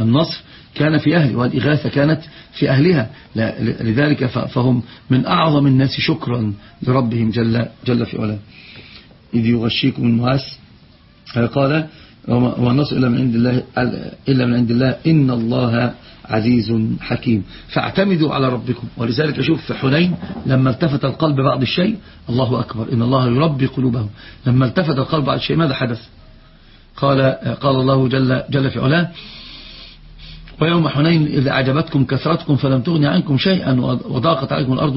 النصر كان في أهله والإغاثة كانت في أهلها. لذلك فهم من أعظم الناس شكرا لربهم جل, جل في علاه. إذ يغشيكم النعاس قال وما النصر إلا من عند الله إلا من عند الله. إن الله عزيز حكيم. فاعتمدوا على ربكم. ولذلك أشوف في حنين لما التفت القلب بعض الشيء الله أكبر. إن الله يربي قلوبهم. لما التفت القلب بعض الشيء ماذا حدث؟ قال قال الله جل, جل في علاه ويوم حنين إذا أعجبتكم كثرتكم فلم تغني عنكم شيئا وضاقت عليكم الأرض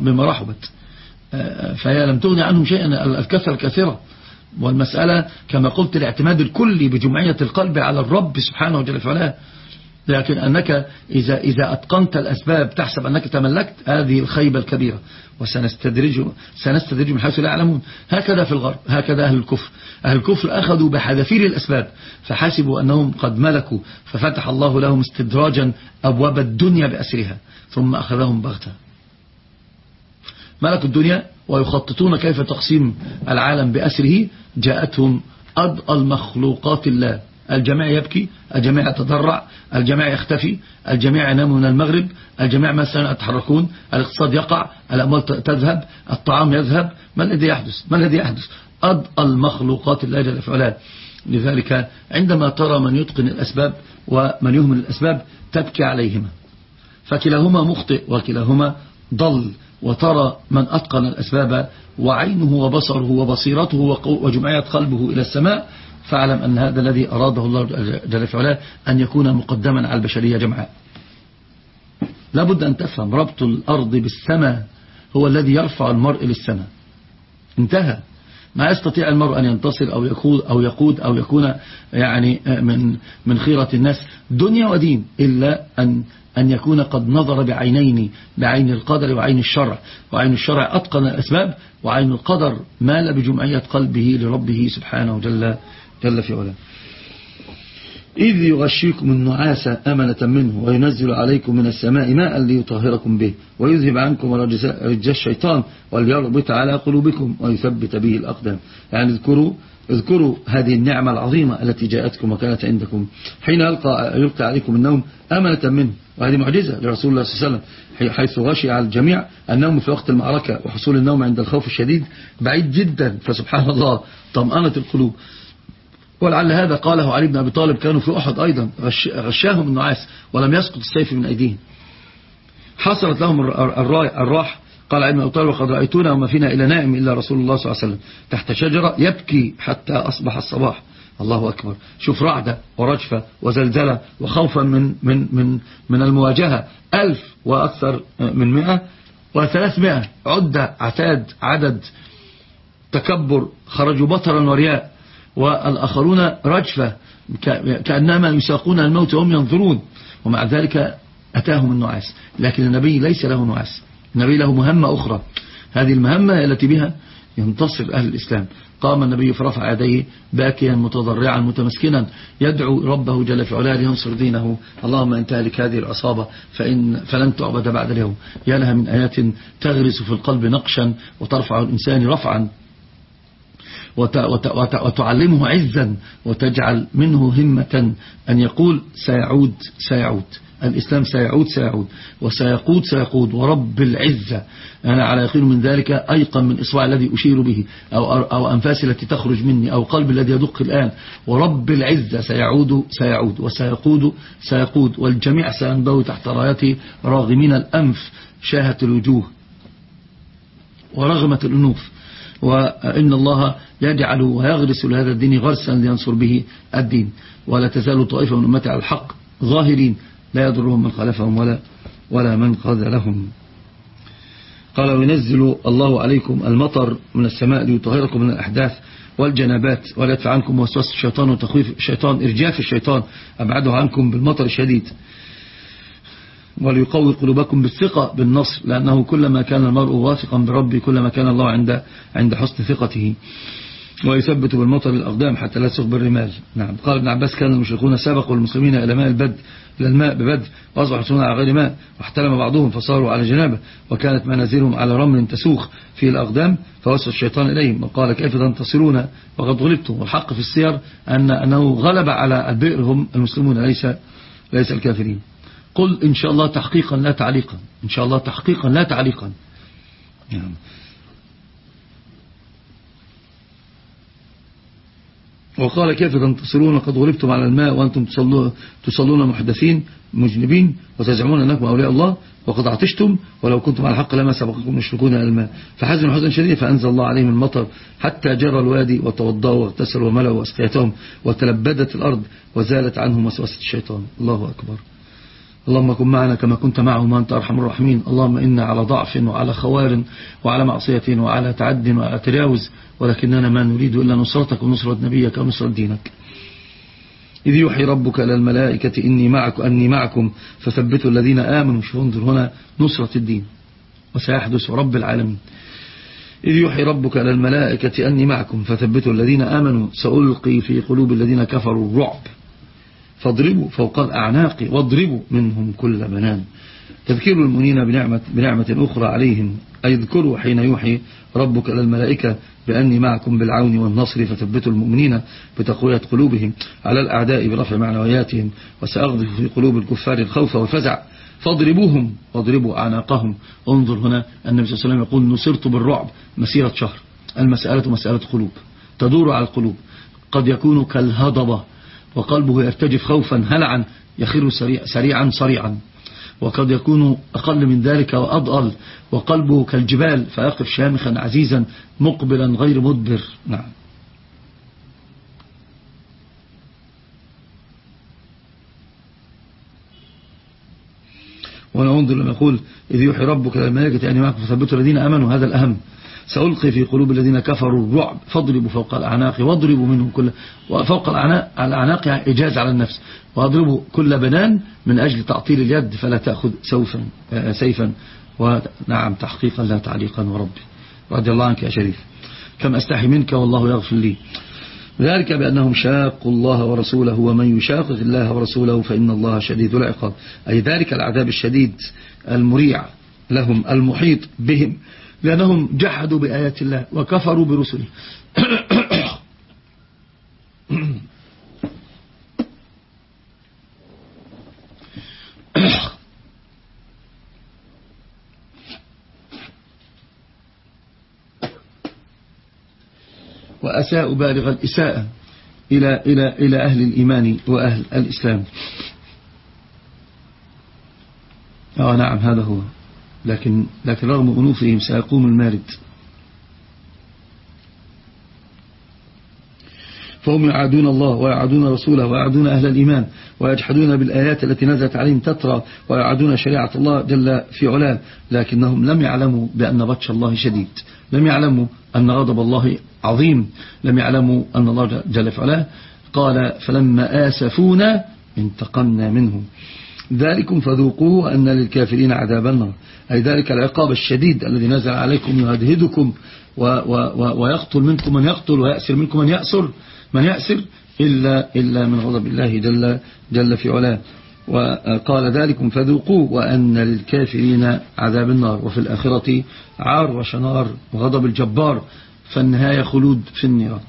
بما رحبت. فهي لم تغني عنهم شيئا الكثرة الكثيرة. والمسألة كما قلت الاعتماد الكلي بجمعية القلب على الرب سبحانه وجل فعلا لكن أنك إذا, إذا أتقنت الأسباب تحسب أنك تملكت هذه الخيبة الكبيرة. وسنستدرجهم سنستدرج من حيث لا يعلمون. هكذا في الغرب هكذا أهل الكفر. أهل الكفر أخذوا بحذافير الأسباب فحسبوا أنهم قد ملكوا ففتح الله لهم استدراجا أبواب الدنيا بأسرها ثم أخذهم بغتة. ملكوا الدنيا ويخططون كيف تقسيم العالم بأسره. جاءتهم أضأ المخلوقات الله. الجميع يبكي الجميع يتضرع الجميع يختفي الجميع ينام من المغرب الجميع مثلا يتحركون الاقتصاد يقع الأموال تذهب الطعام يذهب ما الذي يحدث؟ ما الذي يحدث؟ أضأ المخلوقات الله جل في لذلك عندما ترى من يتقن الأسباب ومن يهمل الأسباب تبكي عليهما. فكلاهما مخطئ وكلاهما ضل وترى من أتقن الأسباب وعينه وبصره وبصيرته وجمعية قلبه إلى السماء فاعلم أن هذا الذي أراده الله جل وعلا أن يكون مقدما على البشرية جمعاء. لابد أن تفهم ربط الأرض بالسماء هو الذي يرفع المرء للسماء. انتهى. ما يستطيع المرء أن ينتصر أو يقود أو يقود أو يكون يعني من من خيرة الناس. دنيا ودين. إلا أن أن يكون قد نظر بعينين بعين القدر وعين الشرع. وعين الشرع أتقن الأسباب وعين القدر مال بجمعية قلبه لربه سبحانه جل, جل في علاه. إذ يغشيكم النعاس أمنة منه وينزل عليكم من السماء ماء ليطهركم به ويذهب عنكم رجال الشيطان وليربط على قلوبكم ويثبت به الأقدام. يعني اذكروا اذكروا هذه النعمة العظيمة التي جاءتكم وكانت عندكم. حين يلقى, يلقى عليكم النوم أمنة منه وهذه معجزة لرسول الله صلى الله عليه وسلم حيث غشي على الجميع النوم في وقت المعركة وحصول النوم عند الخوف الشديد بعيد جدا فسبحان الله طمأنة القلوب. ولعل هذا قاله علي بن أبي طالب كانوا في أحد أيضا غشاهم النعاس ولم يسقط السيف من أيديهم. حصلت لهم الراح قال علي بن أبي طالب وقد رأيتونا وما فينا إلى نائم إلا رسول الله صلى الله عليه وسلم. تحت شجرة يبكي حتى أصبح الصباح. الله أكبر. شوف رعدة ورجفة وزلزلة وخوفا من, من, من, من المواجهة. ألف وأكثر من مئة وثلاثمائة عدة عتاد عدد تكبر خرجوا بطرا ورياء. والآخرون رجفة. كأنما يساقون الموت وهم ينظرون. ومع ذلك أتاهم النعاس. لكن النبي ليس له نعاس. النبي له مهمة أخرى. هذه المهمة التي بها ينتصر أهل الإسلام. قام النبي فرفع يديه باكيا متضرعا متمسكنا. يدعو ربه جل في علاه لينصر دينه. اللهم إن تهلك هذه العصابة فإن فلن تعبد بعد اليوم. يا لها من آيات تغرس في القلب نقشا وترفع الإنسان رفعا. وتعلمه عزا وتجعل منه همة أن يقول سيعود سيعود. الإسلام سيعود سيعود. وسيقود سيقود. ورب العزة. أنا على يقين من ذلك أيقن من إصبع الذي أشير به أو, أو أنفاسي التي تخرج مني أو قلبي الذي يدق الآن. ورب العزة. سيعود سيعود. وسيقود سيقود. والجميع سينبوي تحت رايته راغمين الأنف شاهة الوجوه. ورغمة الأنوف. وإن الله يجعل ويغرس لهذا الدين غرسا لينصر به الدين. ولا تزال طائفة من أمتي على الحق ظاهرين لا يضرهم من خلفهم ولا ولا من خذلهم. قال وينزل الله عليكم المطر من السماء ليطهركم من الأحداث والجنابات ولا يدفع عنكم وسوس الشيطان وتخويف الشيطان إرجاف الشيطان أبعده عنكم بالمطر الشديد. وليقوي قلوبكم بالثقة بالنصر لأنه كلما كان المرء واثقا بربه كلما كان الله عند عند حسن ثقته. ويثبت بالمطر الأقدام حتى لا تسق بالرمال. نعم. قال ابن عباس كان المشركون سبقوا المسلمين إلى ماء البد إلى الماء ببدر وأصبحوا يحصلون على غير ماء واحتلم بعضهم فصاروا على جنابة. وكانت منازلهم على رمل تسوخ في الأقدام فوسط الشيطان إليهم وقال كيف تنتصرون؟ وقد غلبتم. والحق في السير أن أنه غلب على البئر هم المسلمون ليس ليس الكافرين. قل إن شاء الله تحقيقا لا تعليقا. إن شاء الله تحقيقا لا تعليقا. نعم. وقال كيف تنتصرون؟ قد غلبتم على الماء وأنتم تصلون محدثين مجنبين وتزعمون أنكم أولياء الله وقد عطشتم ولو كنتم على الحق لما سبقكم مشركون إلى الماء. فحزن حزن شديد فأنزل الله عليهم المطر حتى جرى الوادي وتوضأوا واغتسلوا وملوا واسقيتهم وتلبدت الأرض وزالت عنهم وسوسة الشيطان. الله أكبر. اللهم كن معنا كما كنت معهم وأنت أرحم الراحمين. اللهم إنا على ضعف وعلى خوار وعلى معصية وعلى تعد وعلى تجاوز ولكننا ما نريد إلا نصرتك ونصرة نبيك ونصرة دينك. إذ يوحي ربك إلى الملائكة إني معك أني معكم. فثبتوا الذين آمنوا. شوف انظر هنا نصرة الدين. وسيحدث رب العالمين. إذ يوحي ربك إلى الملائكة أني معكم. فثبتوا الذين آمنوا. سألقي في قلوب الذين كفروا الرعب. فاضربوا فوق الأعناق واضربوا منهم كل بنان. تذكير المؤمنين بنعمة, بنعمة أخرى عليهم. أي اذكروا حين يوحي ربك إلى الملائكة بأني معكم بالعون والنصر فثبتوا المؤمنين بتقوية قلوبهم على الأعداء برفع معنوياتهم وسأغذف في قلوب الكفار الخوف والفزع. فاضربوهم واضربوا أعناقهم. انظر هنا النبي صلى الله عليه وسلم يقول نصرت بالرعب مسيرة شهر. المسألة مسألة قلوب. تدور على القلوب. قد يكون كالهضبة. وقلبه يرتجف خوفا هلعا يخر سريع سريعا صريعا. وقد يكون أقل من ذلك وأضأل. وقلبه كالجبال فيقف شامخا عزيزا مقبلا غير مدبر. نعم. وننظر لما يقول إذ يوحي ربك للملائكة أن معكم فثبتوا الذين أمنوا هذا الأهم. سألقي في قلوب الذين كفروا الرعب فاضربوا فوق الأعناق واضربوا منهم كل وفوق الأعناق, إجاز على النفس واضربوا كل بنان من أجل تعطيل اليد فلا تأخذ سوفا آه، سيفا ونعم تحقيقا لا تعليقا وربي. رضي الله عنك يا شريف. كم أستحي منك والله يغفر لي. ذلك بأنهم شاقوا الله ورسوله ومن يشاقق الله ورسوله فإن الله شديد العقاب. أي ذلك العذاب الشديد المريع لهم المحيط بهم. لأنهم جحدوا بآيات الله وكفروا برسله. وأساء بالغ الإساءة إلى, إلى, إلى أهل الإيمان وأهل الإسلام. آه نعم هذا هو. لكن, لكن رغم أنوفهم سيقوم المارد. فهم يعادون الله ويعادون رسوله ويعادون أهل الإيمان ويجحدون بالآيات التي نزلت عليهم تترى ويعادون شريعة الله جل في علاه لكنهم لم يعلموا بأن بطش الله شديد. لم يعلموا أن غضب الله عظيم. لم يعلموا أن الله جل في علاه قال فلما آسفونا انتقمنا منهم. ذلكم فذوقوه أن للكافرين عذاب النار. أي ذلك العقاب الشديد الذي نزل عليكم يهدهدكم و و و ويقتل منكم من يقتل ويأسر منكم من يأسر من يأسر إلا, إلا من غضب الله جل, جل في علاه. وقال ذلكم فذوقوه وأن للكافرين عذاب النار. وفي الآخرة عار وشنار وغضب الجبار فالنهاية خلود في النيران.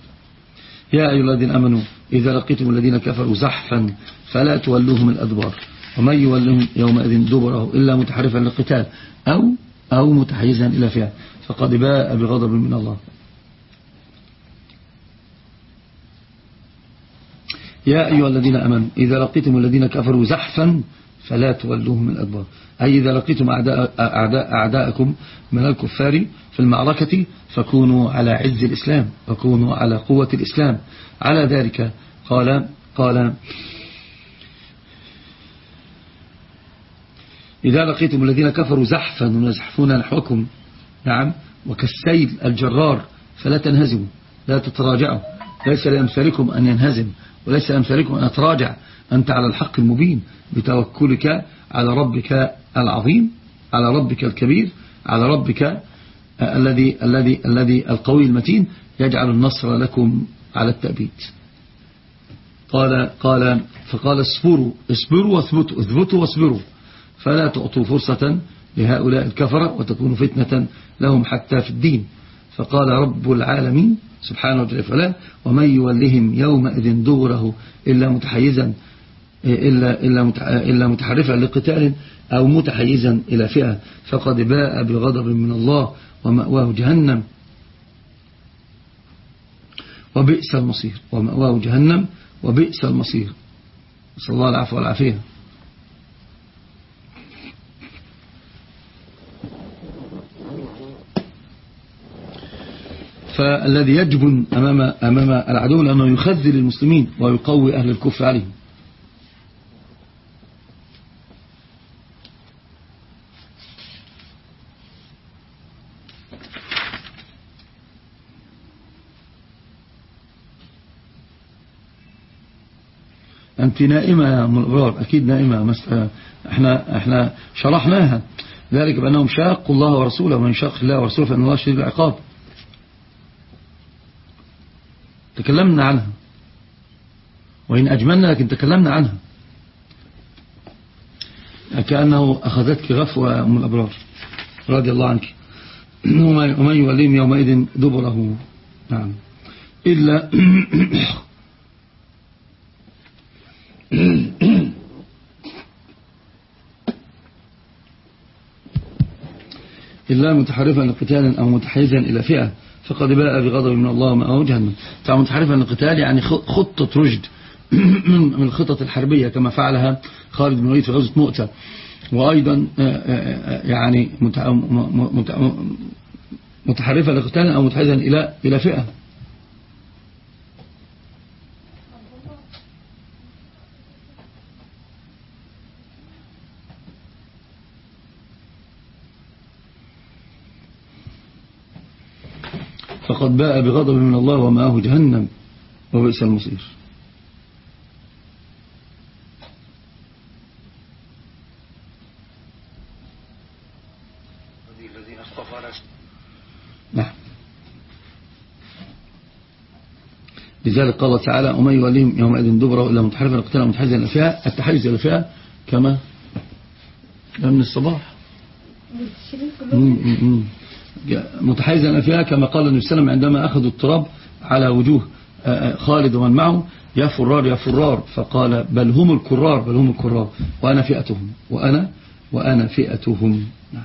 يا أيها الذين أمنوا إذا لقيتم الذين كفروا زحفا فلا تولوهم الأدبار. ومن يولهم يومئذ دبره إلا متحرفا للقتال أو, أو متحيزا إلى فئة فقد باء بغضب من الله. يا أيها الذين أمنوا إذا لقيتم الذين كفروا زحفا فلا تولوهم الأدبار. أي إذا لقيتم أعداء أعداء أعداءكم من الكفار في المعركة فكونوا على عز الإسلام وكونوا على قوة الإسلام. على ذلك قال قال إذا لقيتم الذين كفروا زحفا ويزحفون نحوكم نعم وكالسيل الجرار فلا تنهزموا لا تتراجعوا. ليس لأمثالكم أن ينهزم وليس لأمثالكم أن أتراجع أنت على الحق المبين بتوكلك على ربك العظيم على ربك الكبير على ربك الذي الذي الذي القوي المتين يجعل النصر لكم على التأبيد. قال قال فقال اصبروا اصبروا واثبتوا اثبتوا واصبروا. فلا تعطوا فرصة لهؤلاء الكفرة وتكون فتنة لهم حتى في الدين. فقال رب العالمين سبحانه وتعالى ومن يولهم يومئذ دوره إلا متحيزا إلا, إلا, إلا متحرفا لقتال أو متحيزا إلى فئة. فقد باء بغضب من الله ومأواه جهنم. وبئس المصير. ومأواه جهنم وبئس المصير. صلى الله العفو والعافية. فالذي يجبن أمام, أمام العدو لأنه يخذل المسلمين ويقوي أهل الكفر عليهم. أنت نائمة يا الأبرار أكيد نائمة. إحنا, إحنا شرحناها. ذلك بأنهم شاقوا الله ورسوله ومن شاق الله ورسوله فإن الله شديد العقاب. تكلمنا عنها. وإن أجملنا لكن تكلمنا عنها. كأنه أخذتك غفوة أم الأبرار. رضي الله عنك. ومن يوليهم يومئذ دبره. نعم. إلا إلا متحرفا لقتال أو متحيزا إلى فئة. فقد باء بغضب من الله ومأواه جهنم. فمتحرفا للقتال يعني خطة رشد [clears throat] من الخطط الحربية كما فعلها خالد بن وليد في غزوة مؤتة. وأيضا آه، آه، آه، يعني متحرفا لقتال أو متحيزا إلى إلى فئة. فقد باء بغضب من الله ومآه جهنم وبئس المصير. نعم. لذلك قال تعالى ومن يوليهم يومئذ دبره إلا متحرفا لقتال متحيزا إلى الفئة التحيز إلى الفئة كما من الصباح. متحيزا فيها كما قال النبي صلى الله عليه وسلم عندما أخذوا التراب على وجوه آه، آه، خالد ومن معه يا فرار يا فرار. فقال بل هم الكرار بل هم الكرار. وأنا فئتهم. وأنا؟ وأنا فئتهم. نعم.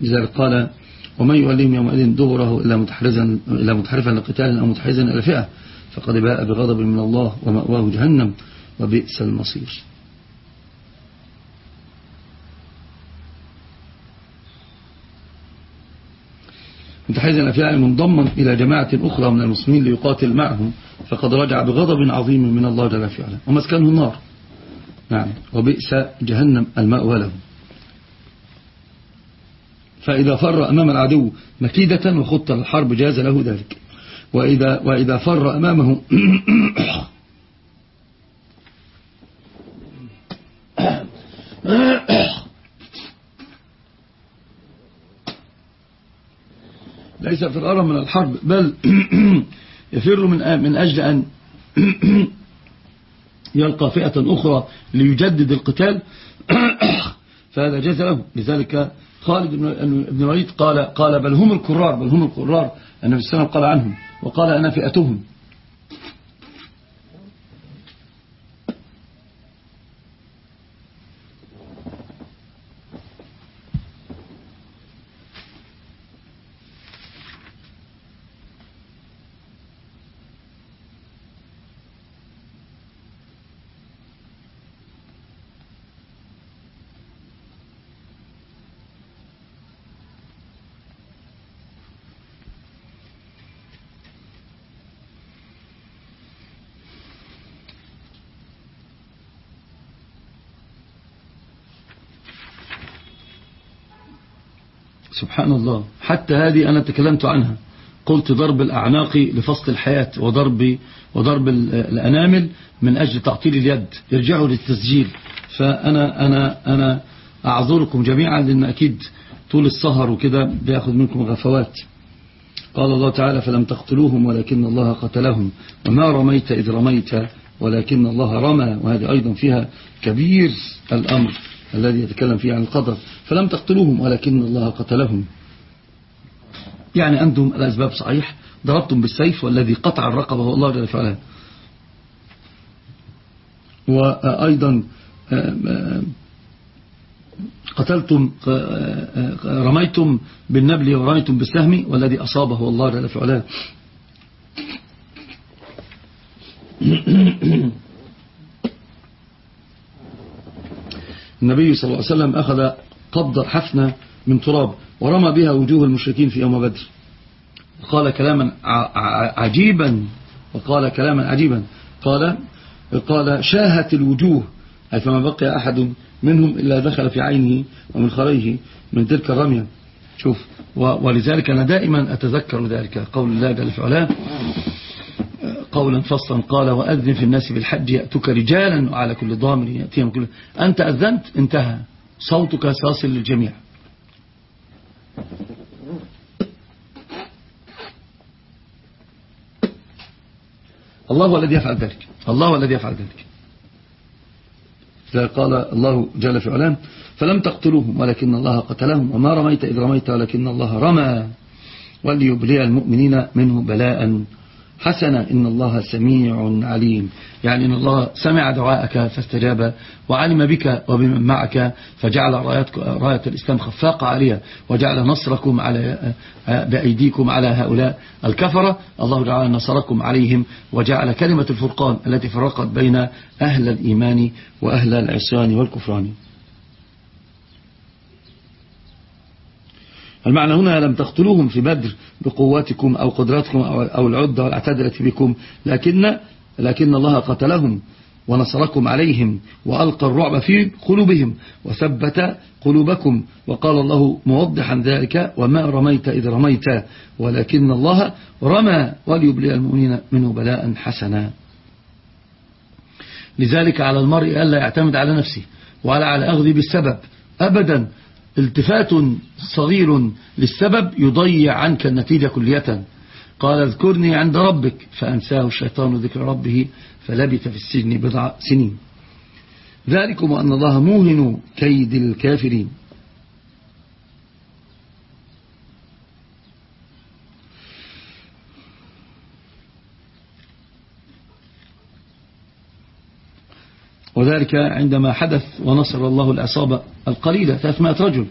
لذلك قال ومن يوليهم يومئذ دبره إلا متحرزا إلا متحرفا لقتال أو متحيزا إلى فئة فقد باء بغضب من الله ومأواه جهنم وبئس المصير. متحيزا الأفياء منضما إلى جماعة أخرى من المسلمين ليقاتل معهم فقد رجع بغضب عظيم من الله جل في ومسكنه النار. نعم. وبئس جهنم المأوى له فإذا فر أمام العدو مكيدة وخط الحرب جاز له ذلك. وإذا, وإذا فر أمامه ليس فرارا من الحرب بل [clears throat] يفر من من أجل أن [clears throat] يلقى فئة أخرى ليجدد القتال [clears throat] فهذا جاز له. لذلك خالد بن الوليد قال قال بل هم الكرار بل هم الكرار. النبي صلى الله عليه وسلم قال عنهم وقال أنا فئتهم. سبحان الله. حتى هذه أنا تكلمت عنها. قلت ضرب الأعناق لفصل الحياة وضرب, وضرب الأنامل من أجل تعطيل اليد. يرجعوا للتسجيل. فأنا أنا أنا أعذركم جميعا لأن أكيد طول السهر وكده بياخد منكم غفوات. قال الله تعالى فلم تقتلوهم ولكن الله قتلهم. وما رميت إذ رميت ولكن الله رمى. وهذه أيضا فيها كبير الأمر. الذي يتكلم فيه عن القدر فلم تقتلوهم ولكن الله قتلهم. يعني أنتم الأسباب صحيح؟ ضربتم بالسيف والذي قطع الرقبة هو الله جل وعلا. وأيضا قتلتم رميتم بالنبل ورميتم بالسهم والذي أصابه الله جل في علاه النبي صلى الله عليه وسلم أخذ قبض حفنة من تراب ورمى بها وجوه المشركين في يوم بدر. قال كلاما عجيبا. وقال كلاما عجيبا. قال قال شاهت الوجوه. أي فما بقي أحد منهم إلا دخل في عينه ومن خريه من تلك الرمية. شوف ولذلك أنا دائما أتذكر ذلك قول الله جل في علاه. قولا فصلا قال وأذن في الناس بالحج يأتك رجالا وعلى كل ضامر يأتيهم كل أنت أذنت؟ انتهى. صوتك ساصل للجميع. الله هو الذي يفعل ذلك. الله هو الذي يفعل ذلك. قال الله جل في علام فلم تقتلوهم ولكن الله قتلهم وما رميت إذ رميت ولكن الله رمى. وليبلي المؤمنين منه بلاء. حسنا إن الله سميع عليم. يعني إن الله سمع دعاءك فاستجاب وعلم بك وبمن معك فجعل راية الإسلام خفاقة عليها وجعل نصركم على بأيديكم على هؤلاء الكفرة. الله جعل نصركم عليهم وجعل كلمة الفرقان التي فرقت بين أهل الإيمان وأهل العصيان والكفران. المعنى هنا لم تقتلوهم في بدر بقواتكم أو قدراتكم أو العدة والعتاد التي بكم لكن, لكن الله قتلهم ونصركم عليهم وألقى الرعب في قلوبهم وثبت قلوبكم وقال الله موضحا ذلك وما رميت إذ رميت ولكن الله رمى وليبلي المؤمنين منه بلاء حسنا. لذلك على المرء ألا يعتمد على نفسه ولا على أخذ بالسبب أبدا. التفات صغير للسبب يضيع عنك النتيجة كلية. قال اذكرني عند ربك فأنساه الشيطان ذكر ربه فلبث في السجن بضع سنين. ذلكم أن الله موهن كيد الكافرين. وذلك عندما حدث ونصر الله العصابة القليلة 300 رجل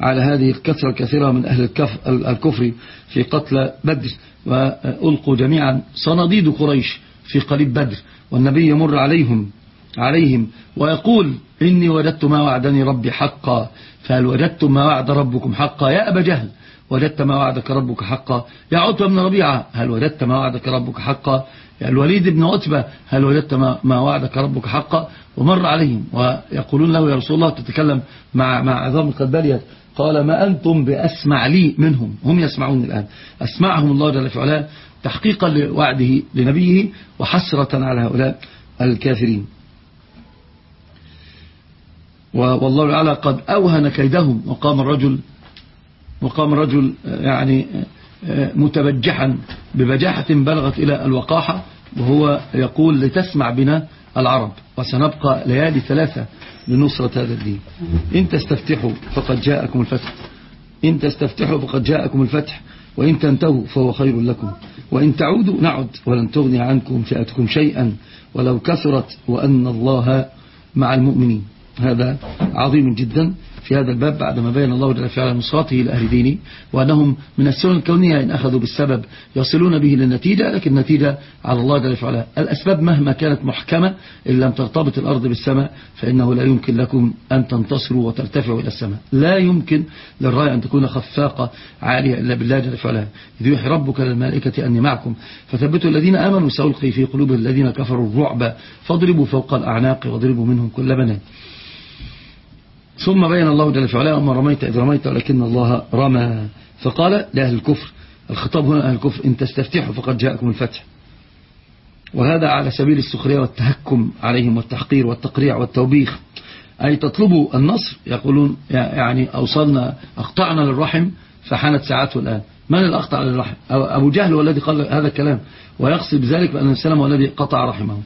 على هذه الكثرة الكثيرة من أهل الكفر في قتل بدر. وألقوا جميعا صناديد قريش في قليب بدر. والنبي يمر عليهم عليهم ويقول إني وجدت ما وعدني ربي حقا. فهل وجدتم ما وعد ربكم حقا يا أبا جهل. وجدت ما وعدك ربك حقا يا عتبة بن ربيعة. هل وجدت ما وعدك ربك حقا الوليد بن عتبة هل وجدت ما وعدك ربك حقا؟ ومر عليهم ويقولون له يا رسول الله تتكلم مع مع عظام القبالية قال ما أنتم بأسمع لي منهم؟ هم يسمعون الآن. أسمعهم الله جل وعلا تحقيقا لوعده لنبيه وحسرة على هؤلاء الكافرين. والله تعالى قد أوهن كيدهم. وقام الرجل وقام الرجل يعني متبجحا ببجاحة بلغت إلى الوقاحة وهو يقول لتسمع بنا العرب وسنبقى ليالي ثلاثة لنصرة هذا الدين. إن تستفتحوا فقد جاءكم الفتح. إن تستفتحوا فقد جاءكم الفتح وإن تنتهوا فهو خير لكم. وإن تعودوا نعد ولن تغني عنكم فئتكم شيئا ولو كثرت وأن الله مع المؤمنين. هذا عظيم جدا. في هذا الباب بعدما بين الله جل وعلا نصرته لأهل دينه وأنهم من السنن الكونية إن أخذوا بالسبب يصلون به للنتيجة لكن النتيجة على الله جل وعلا. الأسباب مهما كانت محكمة إن لم ترتبط الأرض بالسماء فإنه لا يمكن لكم أن تنتصروا وترتفعوا إلى السماء. لا يمكن للراية أن تكون خفاقة عالية إلا بالله جل وعلا. إذ يوحي ربك للملائكة أني معكم. فثبتوا الذين آمنوا سألقي في قلوب الذين كفروا الرعب فاضربوا فوق الأعناق واضربوا منهم كل بنات ثم بين الله جل وعلا وما رميت إذ رميت ولكن الله رمى. فقال لأهل الكفر الخطاب هنا أهل الكفر إن تستفتحوا فقد جاءكم الفتح. وهذا على سبيل السخرية والتهكم عليهم والتحقير والتقريع والتوبيخ. أي تطلبوا النصر؟ يقولون يعني أوصلنا أقطعنا للرحم فحانت ساعته الآن. من الأقطع للرحم؟ أبو جهل هو الذي قال هذا الكلام. ويقصد بذلك بأن السلام هو الذي قطع رحمه.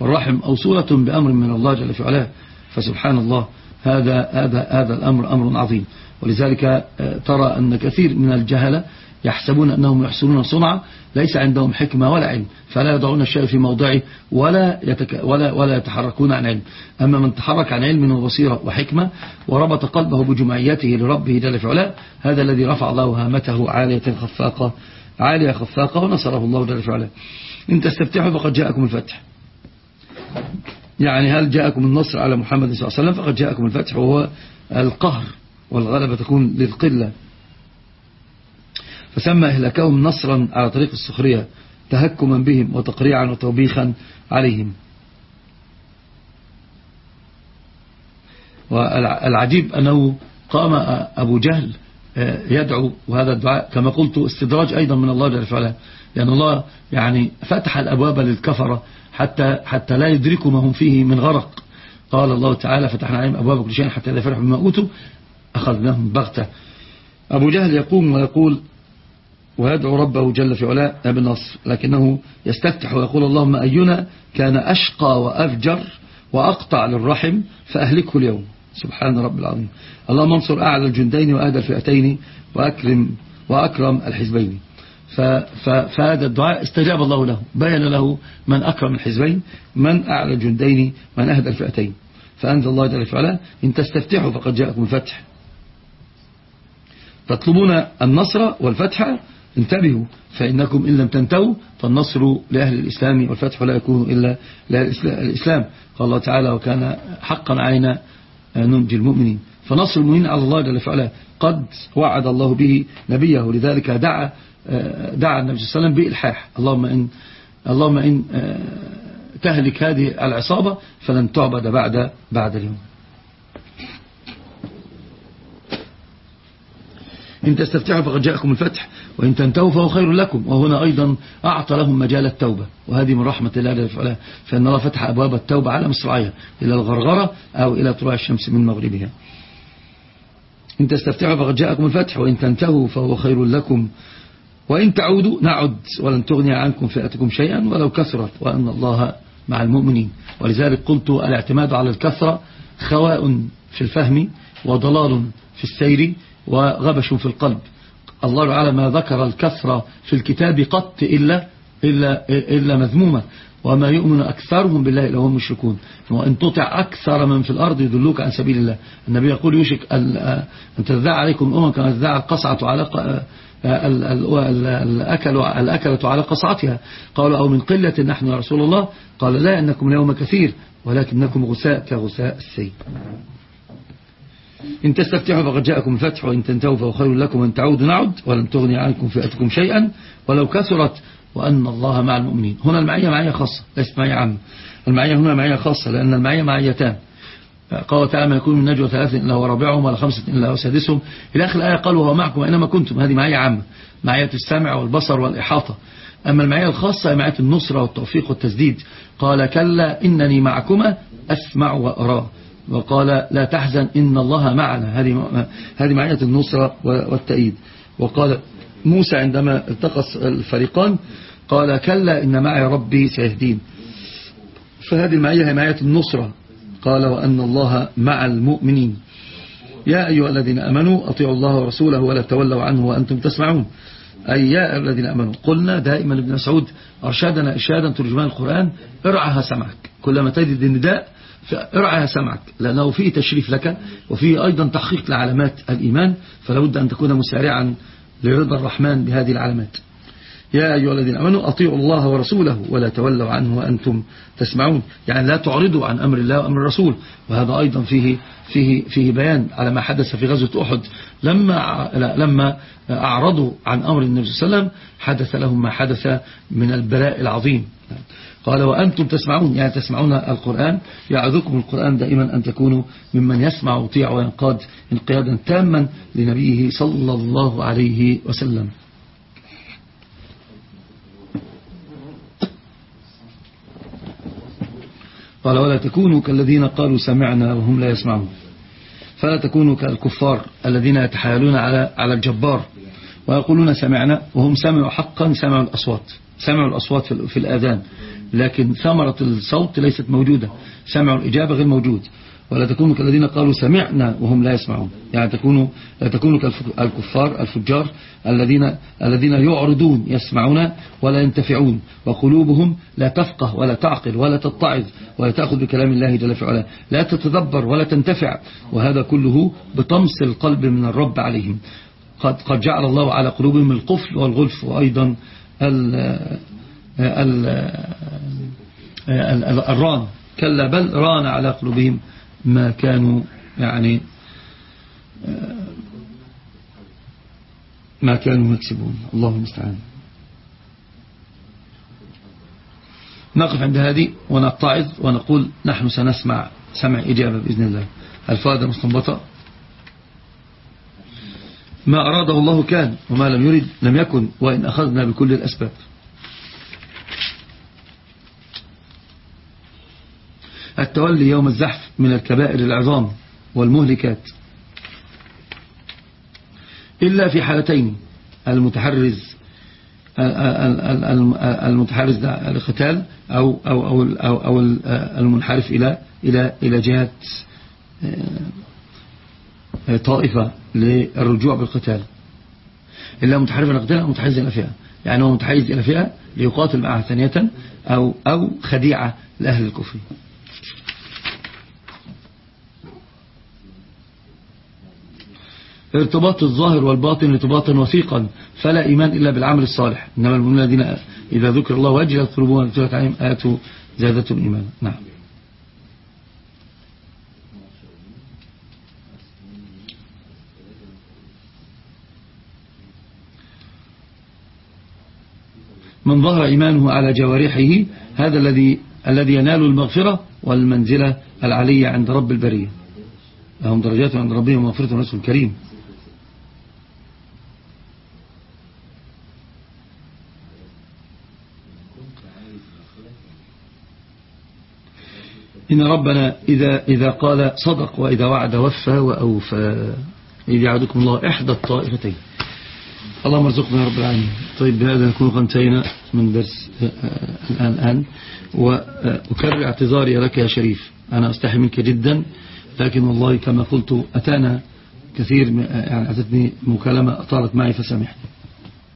والرحم أوصولة بأمر من الله جل في علاه فسبحان الله. هذا هذا هذا الأمر أمر عظيم. ولذلك آه، ترى أن كثير من الجهلة يحسبون أنهم يحسنون صنعا ليس عندهم حكمة ولا علم فلا يضعون الشيء في موضعه ولا, يتك ولا, ولا يتحركون عن علم. أما من تحرك عن علم وبصيرة وحكمة وربط قلبه بجمعيته لربه جل في علاه هذا الذي رفع الله هامته عالية خفاقة عالية خفاقة ونصره الله جل في علاه. إن تستفتحوا فقد جاءكم الفتح. يعني هل جاءكم النصر على محمد صلى الله عليه وسلم؟ فقد جاءكم الفتح وهو القهر والغلبة تكون للقلة. فسمى إهلاكهم نصرا على طريق السخرية تهكما بهم وتقريعا وتوبيخا عليهم. والعجيب أنه قام أبو جهل آه، يدعو وهذا الدعاء. كما قلت استدراج أيضا من الله جل وعلا. لأن الله يعني فتح الأبواب للكفرة. حتى, حتى لا يدركوا ما هم فيه من غرق. قال الله تعالى فتحنا عليهم أبواب كل شيء حتى إذا فرحوا بما أوتوا أخذناهم بغتة. أبو جهل يقوم ويقول ويدعو ربه جل في علاء بالنصر لكنه يستفتح ويقول اللهم أينا كان أشقى وأفجر وأقطع للرحم فأهلكه اليوم. سبحان رب العظيم. اللهم انصر أعلى الجندين وأهدى الفئتين وأكرم وأكرم الحزبين. فهذا الدعاء استجاب الله له بين له من أكرم الحزبين من أعلى الجندين من أهدى الفئتين. فأنزل الله جل وعلا إن تستفتحوا فقد جاءكم الفتح. تطلبون النصر والفتح؟ انتبهوا فإنكم إن لم تنتهوا فالنصر لأهل الإسلام والفتح لا يكون إلا لأهل الإسلام. قال الله تعالى وكان حقا علينا ننجي المؤمنين. فنصر المؤمنين على الله جل وعلا. قد وعد الله به نبيه. لذلك دعا دعا النبي صلى الله عليه وسلم بإلحاح. اللهم إن, اللهم إن تهلك هذه العصابة فلن تعبد بعد بعد اليوم. إن تستفتحوا فقد جاءكم الفتح وإن تنتهوا فهو خير لكم. وهنا أيضا أعطى لهم مجال التوبة. وهذه من رحمة الله جل فإن الله فتح أبواب التوبة على مصراعيها إلى الغرغرة أو إلى طلوع الشمس من مغربها. إن تستفتحوا فقد جاءكم الفتح وإن تنتهوا فهو خير لكم. وإن تعودوا نعد ولن تغني عنكم فئتكم شيئا ولو كثرت وأن الله مع المؤمنين. ولذلك قلت الاعتماد على الكثرة خواء في الفهم وضلال في السير وغبش في القلب. الله تعالى ما ذكر الكثرة في الكتاب قط إلا, إلا, إلا مذمومة. وما يؤمن أكثرهم بالله إلا هم مشركون. وإن تطع أكثر من في الأرض يدلوك عن سبيل الله. النبي يقول يوشك أن تذاع عليكم أمم كما تذاع القصعة على الأكلة على قصعتها. قالوا أو من قلة نحن يا رسول الله؟ قال لا إنكم اليوم كثير ولكنكم غثاء كغثاء السيل. إن تستفتحوا فقد جاءكم الفتح وإن تنتهوا فهو خير لكم وإن تعودوا نعد ولن تغني عنكم فئتكم شيئا. ولو كثرت وأن الله مع المؤمنين. هنا المعية معية خاصة ليست معية عامة. المعية هنا معية خاصة لأن المعية معيتان. قال تعالى ما يكون من نجوى ثلاثة إلا هو رابعهم ولا خمسة إلا هو سادسهم. إلى آخر الآية قال وهو معكم أينما كنتم. هذه معية عامة معية السمع والبصر والإحاطة. أما المعية الخاصة هي معية النصرة والتوفيق والتسديد. قال كلا إنني معكما أسمع وأرى. وقال لا تحزن إن الله معنا. هذه هذه معية النصرة والتأييد. وقال موسى عندما التقى الفريقان قال كلا إن معي ربي سيهدين. فهذه المعية هي معية النصرة. قال وأن الله مع المؤمنين. يا أيها الذين أمنوا أطيعوا الله ورسوله ولا تولوا عنه وأنتم تسمعون. أي يا الذين أمنوا قلنا دائما ابن مسعود أرشادنا إرشادا ترجمان القرآن ارعها سمعك. كلما تجد النداء فارعها سمعك. لأنه فيه تشريف لك وفيه أيضا تحقيق لعلامات الإيمان فلابد أن تكون مسارعا لرضا الرحمن بهذه العلامات. يا أيها الذين أمنوا أطيعوا الله ورسوله ولا تولوا عنه وأنتم تسمعون. يعني لا تعرضوا عن أمر الله وأمر الرسول. وهذا أيضا فيه, فيه, فيه بيان على ما حدث في غزوة أحد. لما, لما أعرضوا عن أمر النبي صلى الله عليه وسلم حدث لهم ما حدث من البلاء العظيم. قال وأنتم تسمعون. يعني تسمعون القرآن؟ يعذكم القرآن دائما أن تكونوا ممن يسمع ويطيع وينقاد انقيادا تاما لنبيه صلى الله عليه وسلم. قال ولا تكونوا كالذين قالوا سمعنا وهم لا يسمعون. فلا تكونوا كالكفار الذين يتحايلون على على الجبار ويقولون سمعنا وهم سمعوا حقا سمعوا الأصوات سمعوا الأصوات في الآذان. لكن ثمرة الصوت ليست موجودة سمعوا الإجابة غير موجود. ولا تكونوا كالذين قالوا سمعنا وهم لا يسمعون. يعني تكونوا لا تكونوا كالكفار الفجار الذين الذين يعرضون يسمعون ولا ينتفعون. وقلوبهم لا تفقه ولا تعقل ولا تتعظ ولا تأخذ بكلام الله جل في علاه لا تتدبر ولا تنتفع. وهذا كله بطمس القلب من الرب عليهم. قد قد جعل الله على قلوبهم القفل والغلف وأيضا ال ال الران. كلا بل ران على قلوبهم. ما كانوا يعني ما كانوا يكسبون. الله المستعان. نقف عند هذه ونتعظ ونقول نحن سنسمع سمع إجابة بإذن الله. الفائدة مستنبطة. ما أراده الله كان وما لم يرد لم يكن وإن أخذنا بكل الأسباب. التولي يوم الزحف من الكبائر العظام والمهلكات. إلا في حالتين المتحرز المتحرز للقتال أو, أو, أو, أو, أو المنحرف إلى إلى إلى جهة آه، طائفة للرجوع بالقتال. إلا متحرف إلى القتال أو متحرز إلى فئة. يعني هو متحيز إلى فئة ليقاتل معها ثانية أو, أو خديعة لأهل الكفر. ارتباط الظاهر والباطن ارتباطا وثيقا فلا إيمان إلا بالعمل الصالح. إنما المؤمنون الذين إذا ذكر الله وجلت قلوبهم وتلت عليهم آتوا زادتهم إيمانا. نعم. من ظهر إيمانه على جوارحه هذا الذي الذي ينال المغفرة والمنزلة العلية عند رب البرية. لهم درجات عند ربهم ومغفرة ونسل كريم. إن ربنا إذا, إذا قال صدق وإذا وعد وفى وأوفى. إذ يعدكم الله إحدى الطائفتين. اللهم ارزقنا يا رب العالمين. طيب بهذا نكون قد انتهينا من درس آه، الآن الآن وأكرر اعتذاري لك يا شريف. أنا أستحي منك جدا لكن والله كما قلت أتانا كثير يعني أتتني مكالمة أطالت معي فسامحني.